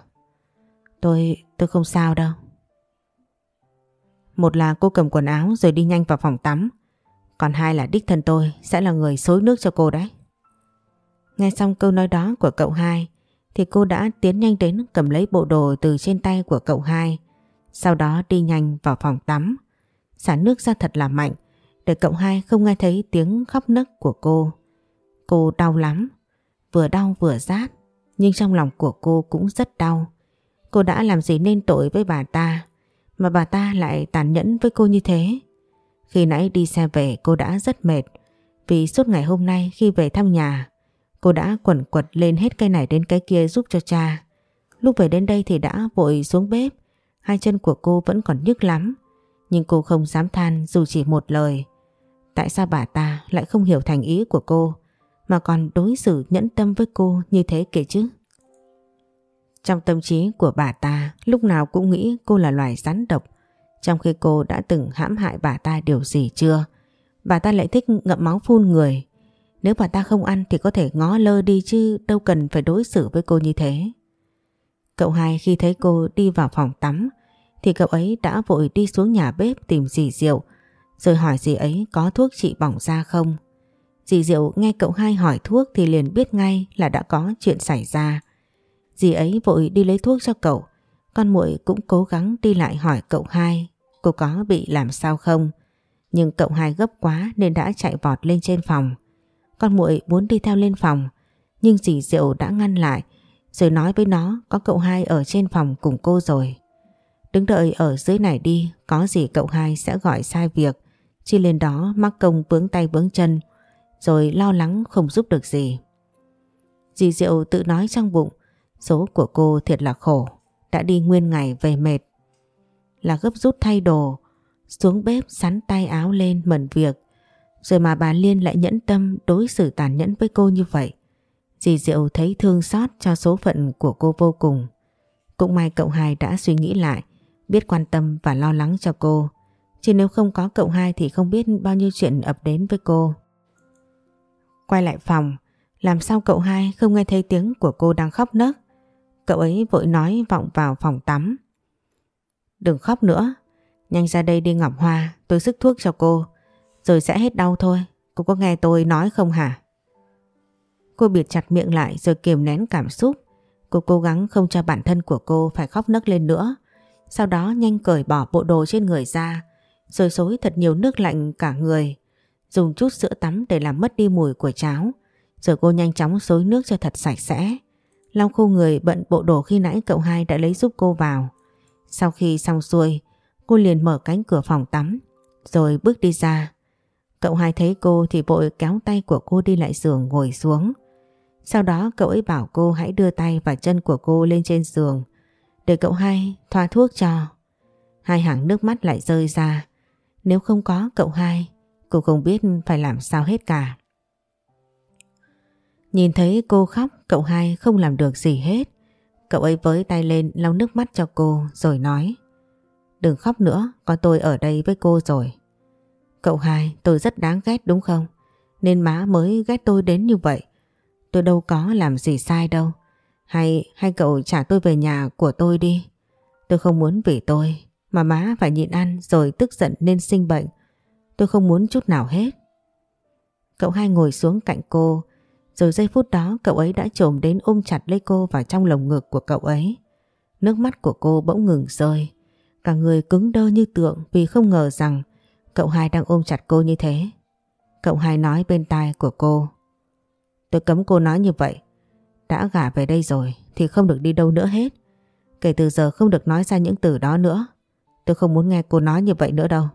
Tôi, tôi không sao đâu. Một là cô cầm quần áo rồi đi nhanh vào phòng tắm. Còn hai là đích thân tôi sẽ là người xối nước cho cô đấy. Nghe xong câu nói đó của cậu hai thì cô đã tiến nhanh đến cầm lấy bộ đồ từ trên tay của cậu hai. Sau đó đi nhanh vào phòng tắm. Xả nước ra thật là mạnh để cậu hai không nghe thấy tiếng khóc nấc của cô. Cô đau lắm, vừa đau vừa rát, nhưng trong lòng của cô cũng rất đau. Cô đã làm gì nên tội với bà ta, mà bà ta lại tàn nhẫn với cô như thế. Khi nãy đi xe về cô đã rất mệt, vì suốt ngày hôm nay khi về thăm nhà, cô đã quẩn quật lên hết cây này đến cái kia giúp cho cha. Lúc về đến đây thì đã vội xuống bếp, hai chân của cô vẫn còn nhức lắm, nhưng cô không dám than dù chỉ một lời. Tại sao bà ta lại không hiểu thành ý của cô, mà còn đối xử nhẫn tâm với cô như thế kể chứ. Trong tâm trí của bà ta, lúc nào cũng nghĩ cô là loài rắn độc trong khi cô đã từng hãm hại bà ta điều gì chưa. Bà ta lại thích ngậm máu phun người. Nếu bà ta không ăn thì có thể ngó lơ đi chứ đâu cần phải đối xử với cô như thế. Cậu hai khi thấy cô đi vào phòng tắm, thì cậu ấy đã vội đi xuống nhà bếp tìm dì Diệu, rồi hỏi dì ấy có thuốc trị bỏng da không. Dì Diệu nghe cậu hai hỏi thuốc thì liền biết ngay là đã có chuyện xảy ra. Dì ấy vội đi lấy thuốc cho cậu. Con muội cũng cố gắng đi lại hỏi cậu hai cô có bị làm sao không. Nhưng cậu hai gấp quá nên đã chạy vọt lên trên phòng. Con muội muốn đi theo lên phòng nhưng dì Diệu đã ngăn lại rồi nói với nó có cậu hai ở trên phòng cùng cô rồi. Đứng đợi ở dưới này đi có gì cậu hai sẽ gọi sai việc chi lên đó mắc công vướng tay vướng chân rồi lo lắng không giúp được gì. Dì Diệu tự nói trong bụng, số của cô thiệt là khổ, đã đi nguyên ngày về mệt. Là gấp rút thay đồ, xuống bếp sắn tay áo lên mẩn việc, rồi mà bà Liên lại nhẫn tâm đối xử tàn nhẫn với cô như vậy. Dì Diệu thấy thương xót cho số phận của cô vô cùng. Cũng may cậu hai đã suy nghĩ lại, biết quan tâm và lo lắng cho cô. Chứ nếu không có cậu hai thì không biết bao nhiêu chuyện ập đến với cô. Quay lại phòng, làm sao cậu hai không nghe thấy tiếng của cô đang khóc nấc. Cậu ấy vội nói vọng vào phòng tắm. Đừng khóc nữa, nhanh ra đây đi ngọc hoa, tôi sức thuốc cho cô, rồi sẽ hết đau thôi. Cô có nghe tôi nói không hả? Cô bịt chặt miệng lại rồi kiềm nén cảm xúc. Cô cố gắng không cho bản thân của cô phải khóc nấc lên nữa. Sau đó nhanh cởi bỏ bộ đồ trên người ra, rồi xối thật nhiều nước lạnh cả người dùng chút sữa tắm để làm mất đi mùi của cháo, Rồi cô nhanh chóng xối nước cho thật sạch sẽ. Lau khô người bận bộ đồ khi nãy cậu hai đã lấy giúp cô vào. Sau khi xong xuôi, cô liền mở cánh cửa phòng tắm, rồi bước đi ra. Cậu hai thấy cô thì vội kéo tay của cô đi lại giường ngồi xuống. Sau đó cậu ấy bảo cô hãy đưa tay và chân của cô lên trên giường để cậu hai thoa thuốc cho. Hai hàng nước mắt lại rơi ra. Nếu không có cậu hai, cô không biết phải làm sao hết cả. Nhìn thấy cô khóc, cậu hai không làm được gì hết. Cậu ấy với tay lên lau nước mắt cho cô rồi nói Đừng khóc nữa, có tôi ở đây với cô rồi. Cậu hai, tôi rất đáng ghét đúng không? Nên má mới ghét tôi đến như vậy. Tôi đâu có làm gì sai đâu. Hay hay cậu trả tôi về nhà của tôi đi. Tôi không muốn vì tôi mà má phải nhịn ăn rồi tức giận nên sinh bệnh. Tôi không muốn chút nào hết. Cậu hai ngồi xuống cạnh cô rồi giây phút đó, cậu ấy đã trồm đến ôm chặt lấy cô vào trong lồng ngực của cậu ấy. Nước mắt của cô bỗng ngừng rơi. Cả người cứng đơ như tượng vì không ngờ rằng cậu hai đang ôm chặt cô như thế. Cậu hai nói bên tai của cô. Tôi cấm cô nói như vậy. Đã gả về đây rồi thì không được đi đâu nữa hết. Kể từ giờ không được nói ra những từ đó nữa. Tôi không muốn nghe cô nói như vậy nữa đâu.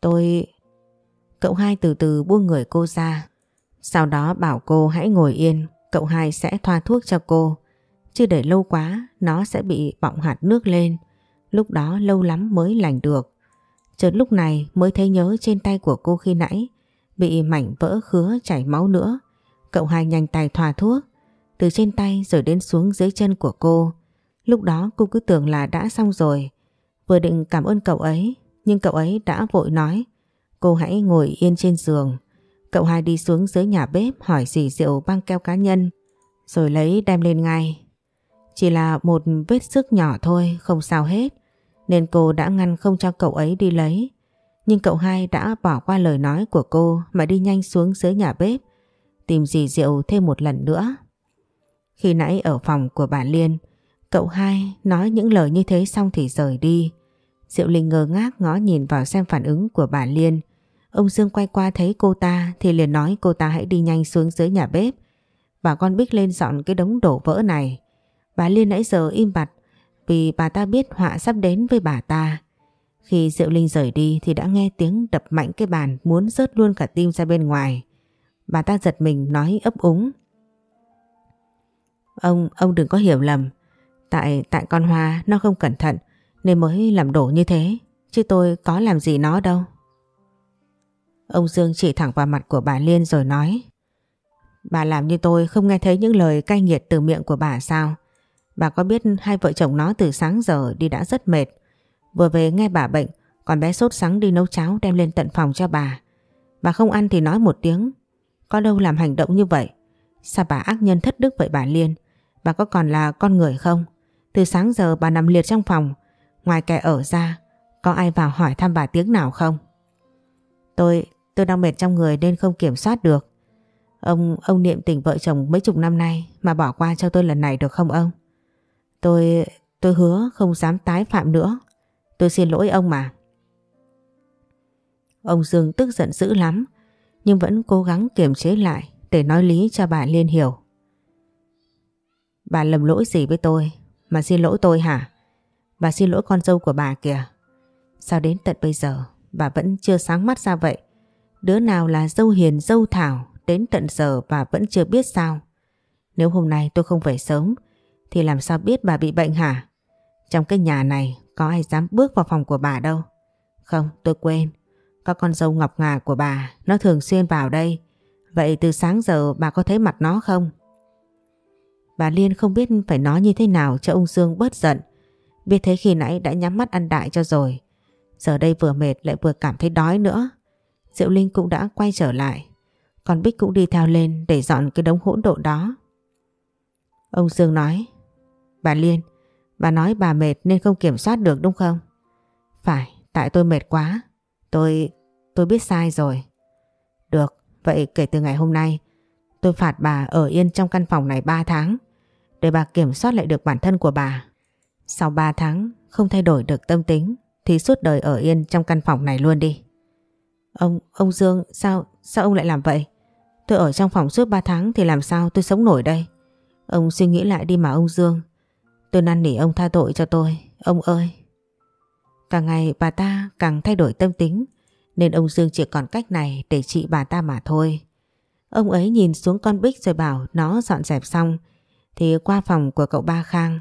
Tôi... Cậu hai từ từ buông người cô ra. Sau đó bảo cô hãy ngồi yên, cậu hai sẽ thoa thuốc cho cô. Chứ để lâu quá, nó sẽ bị bọng hạt nước lên. Lúc đó lâu lắm mới lành được. Chợt lúc này mới thấy nhớ trên tay của cô khi nãy bị mảnh vỡ khứa chảy máu nữa. Cậu hai nhanh tay thoa thuốc từ trên tay rồi đến xuống dưới chân của cô. Lúc đó cô cứ tưởng là đã xong rồi. Vừa định cảm ơn cậu ấy nhưng cậu ấy đã vội nói cô hãy ngồi yên trên giường. Cậu hai đi xuống dưới nhà bếp hỏi dì rượu băng keo cá nhân rồi lấy đem lên ngay. Chỉ là một vết sức nhỏ thôi, không sao hết nên cô đã ngăn không cho cậu ấy đi lấy. Nhưng cậu hai đã bỏ qua lời nói của cô mà đi nhanh xuống dưới nhà bếp, tìm dì rượu thêm một lần nữa. Khi nãy ở phòng của bà Liên, cậu hai nói những lời như thế xong thì rời đi. Diệu Linh ngơ ngác ngó nhìn vào xem phản ứng của bà Liên. Ông Dương quay qua thấy cô ta thì liền nói cô ta hãy đi nhanh xuống dưới nhà bếp. Bà con Bích lên dọn cái đống đổ vỡ này. Bà Liên nãy giờ im bặt vì bà ta biết họa sắp đến với bà ta. Khi Diệu Linh rời đi thì đã nghe tiếng đập mạnh cái bàn muốn rớt luôn cả tim ra bên ngoài. Bà ta giật mình nói ấp úng. Ông, ông đừng có hiểu lầm. Tại tại con Hoa nó không cẩn thận nên mới làm đổ như thế. Chứ tôi có làm gì nó đâu. Ông Dương chỉ thẳng vào mặt của bà Liên rồi nói. Bà làm như tôi không nghe thấy những lời cay nghiệt từ miệng của bà sao? Bà có biết hai vợ chồng nó từ sáng giờ đi đã rất mệt. Vừa về nghe bà bệnh, còn bé sốt sáng đi nấu cháo đem lên tận phòng cho bà. Bà không ăn thì nói một tiếng. Có đâu làm hành động như vậy. Sao bà ác nhân thất đức vậy bà Liên? Bà có còn là con người không? Từ sáng giờ bà nằm liệt trong phòng. Ngoài kẻ ở ra, có ai vào hỏi thăm bà tiếng nào không? Tôi, tôi đang mệt trong người nên không kiểm soát được. Ông, ông niệm tình vợ chồng mấy chục năm nay mà bỏ qua cho tôi lần này được không ông? Tôi, tôi hứa không dám tái phạm nữa. Tôi xin lỗi ông mà. Ông Dương tức giận dữ lắm, nhưng vẫn cố gắng kiềm chế lại để nói lý cho bà Liên hiểu. Bà lầm lỗi gì với tôi mà xin lỗi tôi hả? Bà xin lỗi con dâu của bà kìa. Sao đến tận bây giờ bà vẫn chưa sáng mắt ra vậy? Đứa nào là dâu hiền dâu thảo đến tận giờ bà vẫn chưa biết sao? Nếu hôm nay tôi không về sớm thì làm sao biết bà bị bệnh hả? Trong cái nhà này có ai dám bước vào phòng của bà đâu. Không, tôi quên. Có con dâu ngọc ngà của bà, nó thường xuyên vào đây. Vậy từ sáng giờ bà có thấy mặt nó không? Bà Liên không biết phải nói như thế nào cho ông Dương bớt giận. Biết thế khi nãy đã nhắm mắt ăn đại cho rồi. Giờ đây vừa mệt lại vừa cảm thấy đói nữa. Diệu Linh cũng đã quay trở lại. Còn Bích cũng đi theo lên để dọn cái đống hỗn độn đó. Ông Dương nói Bà Liên, bà nói bà mệt nên không kiểm soát được đúng không? Phải, tại tôi mệt quá. Tôi, tôi biết sai rồi. Được, vậy kể từ ngày hôm nay tôi phạt bà ở yên trong căn phòng này 3 tháng để bà kiểm soát lại được bản thân của bà. Sau 3 tháng không thay đổi được tâm tính thì suốt đời ở yên trong căn phòng này luôn đi. Ông, ông Dương, sao, sao ông lại làm vậy? Tôi ở trong phòng suốt 3 tháng thì làm sao tôi sống nổi đây? Ông suy nghĩ lại đi mà ông Dương. Tôi năn nỉ ông tha tội cho tôi. Ông ơi! Càng ngày bà ta càng thay đổi tâm tính nên ông Dương chỉ còn cách này để trị bà ta mà thôi. Ông ấy nhìn xuống con Bích rồi bảo nó dọn dẹp xong thì qua phòng của cậu ba Khang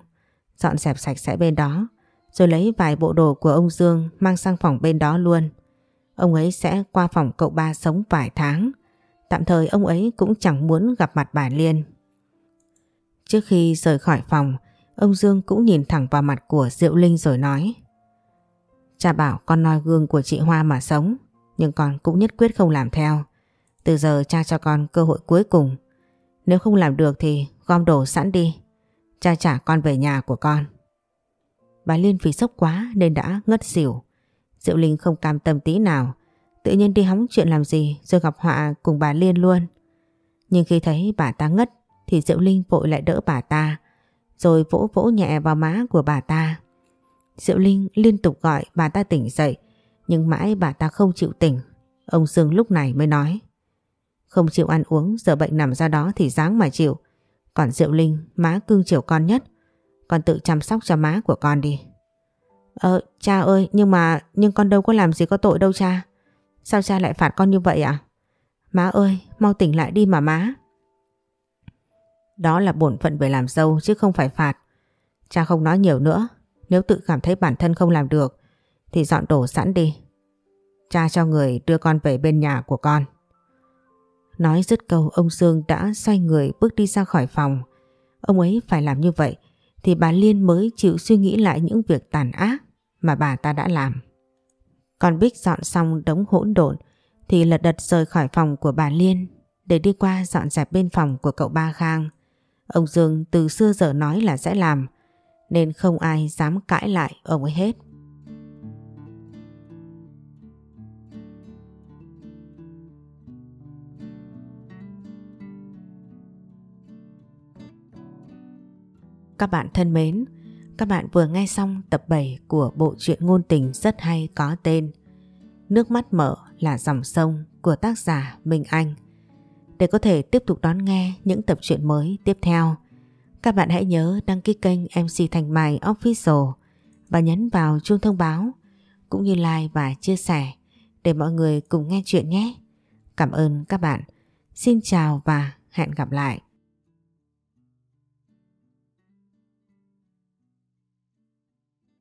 dọn dẹp sạch sẽ bên đó rồi lấy vài bộ đồ của ông Dương mang sang phòng bên đó luôn. Ông ấy sẽ qua phòng cậu ba sống vài tháng. Tạm thời ông ấy cũng chẳng muốn gặp mặt bà Liên. Trước khi rời khỏi phòng, ông Dương cũng nhìn thẳng vào mặt của Diệu Linh rồi nói Cha bảo con noi gương của chị Hoa mà sống, nhưng con cũng nhất quyết không làm theo. Từ giờ cha cho con cơ hội cuối cùng. Nếu không làm được thì gom đồ sẵn đi. Cha trả con về nhà của con. Bà Liên vì sốc quá nên đã ngất xỉu. Diệu Linh không cam tâm tí nào. Tự nhiên đi hóng chuyện làm gì rồi gặp họa cùng bà Liên luôn. Nhưng khi thấy bà ta ngất, thì Diệu Linh vội lại đỡ bà ta. Rồi vỗ vỗ nhẹ vào má của bà ta. Diệu Linh liên tục gọi bà ta tỉnh dậy. Nhưng mãi bà ta không chịu tỉnh. Ông Dương lúc này mới nói. Không chịu ăn uống, giờ bệnh nằm ra đó thì dáng mà chịu. Còn Diệu Linh, má cưng chiều con nhất. Con tự chăm sóc cho má của con đi. Ờ cha ơi, nhưng mà, nhưng con đâu có làm gì có tội đâu cha. Sao cha lại phạt con như vậy ạ? À? Má ơi, mau tỉnh lại đi mà má. Đó là bổn phận về làm dâu, chứ không phải phạt. Cha không nói nhiều nữa. Nếu tự cảm thấy bản thân không làm được, thì dọn đồ sẵn đi. Cha cho người đưa con về bên nhà của con. Nói dứt câu, ông Dương đã xoay người bước đi ra khỏi phòng. Ông ấy phải làm như vậy thì bà Liên mới chịu suy nghĩ lại những việc tàn ác mà bà ta đã làm. Còn Bích dọn xong đống hỗn độn thì lật đật rời khỏi phòng của bà Liên để đi qua dọn dẹp bên phòng của cậu ba Khang. Ông Dương từ xưa giờ nói là sẽ làm, nên không ai dám cãi lại ông ấy hết. Các bạn thân mến, các bạn vừa nghe xong tập 7 của bộ truyện ngôn tình rất hay có tên Nước mắt mở là dòng sông của tác giả Minh Anh. Để có thể tiếp tục đón nghe những tập truyện mới tiếp theo, các bạn hãy nhớ đăng ký kênh MC Thành Mai Official và nhấn vào chuông thông báo cũng như like và chia sẻ để mọi người cùng nghe chuyện nhé. Cảm ơn các bạn. Xin chào và hẹn gặp lại.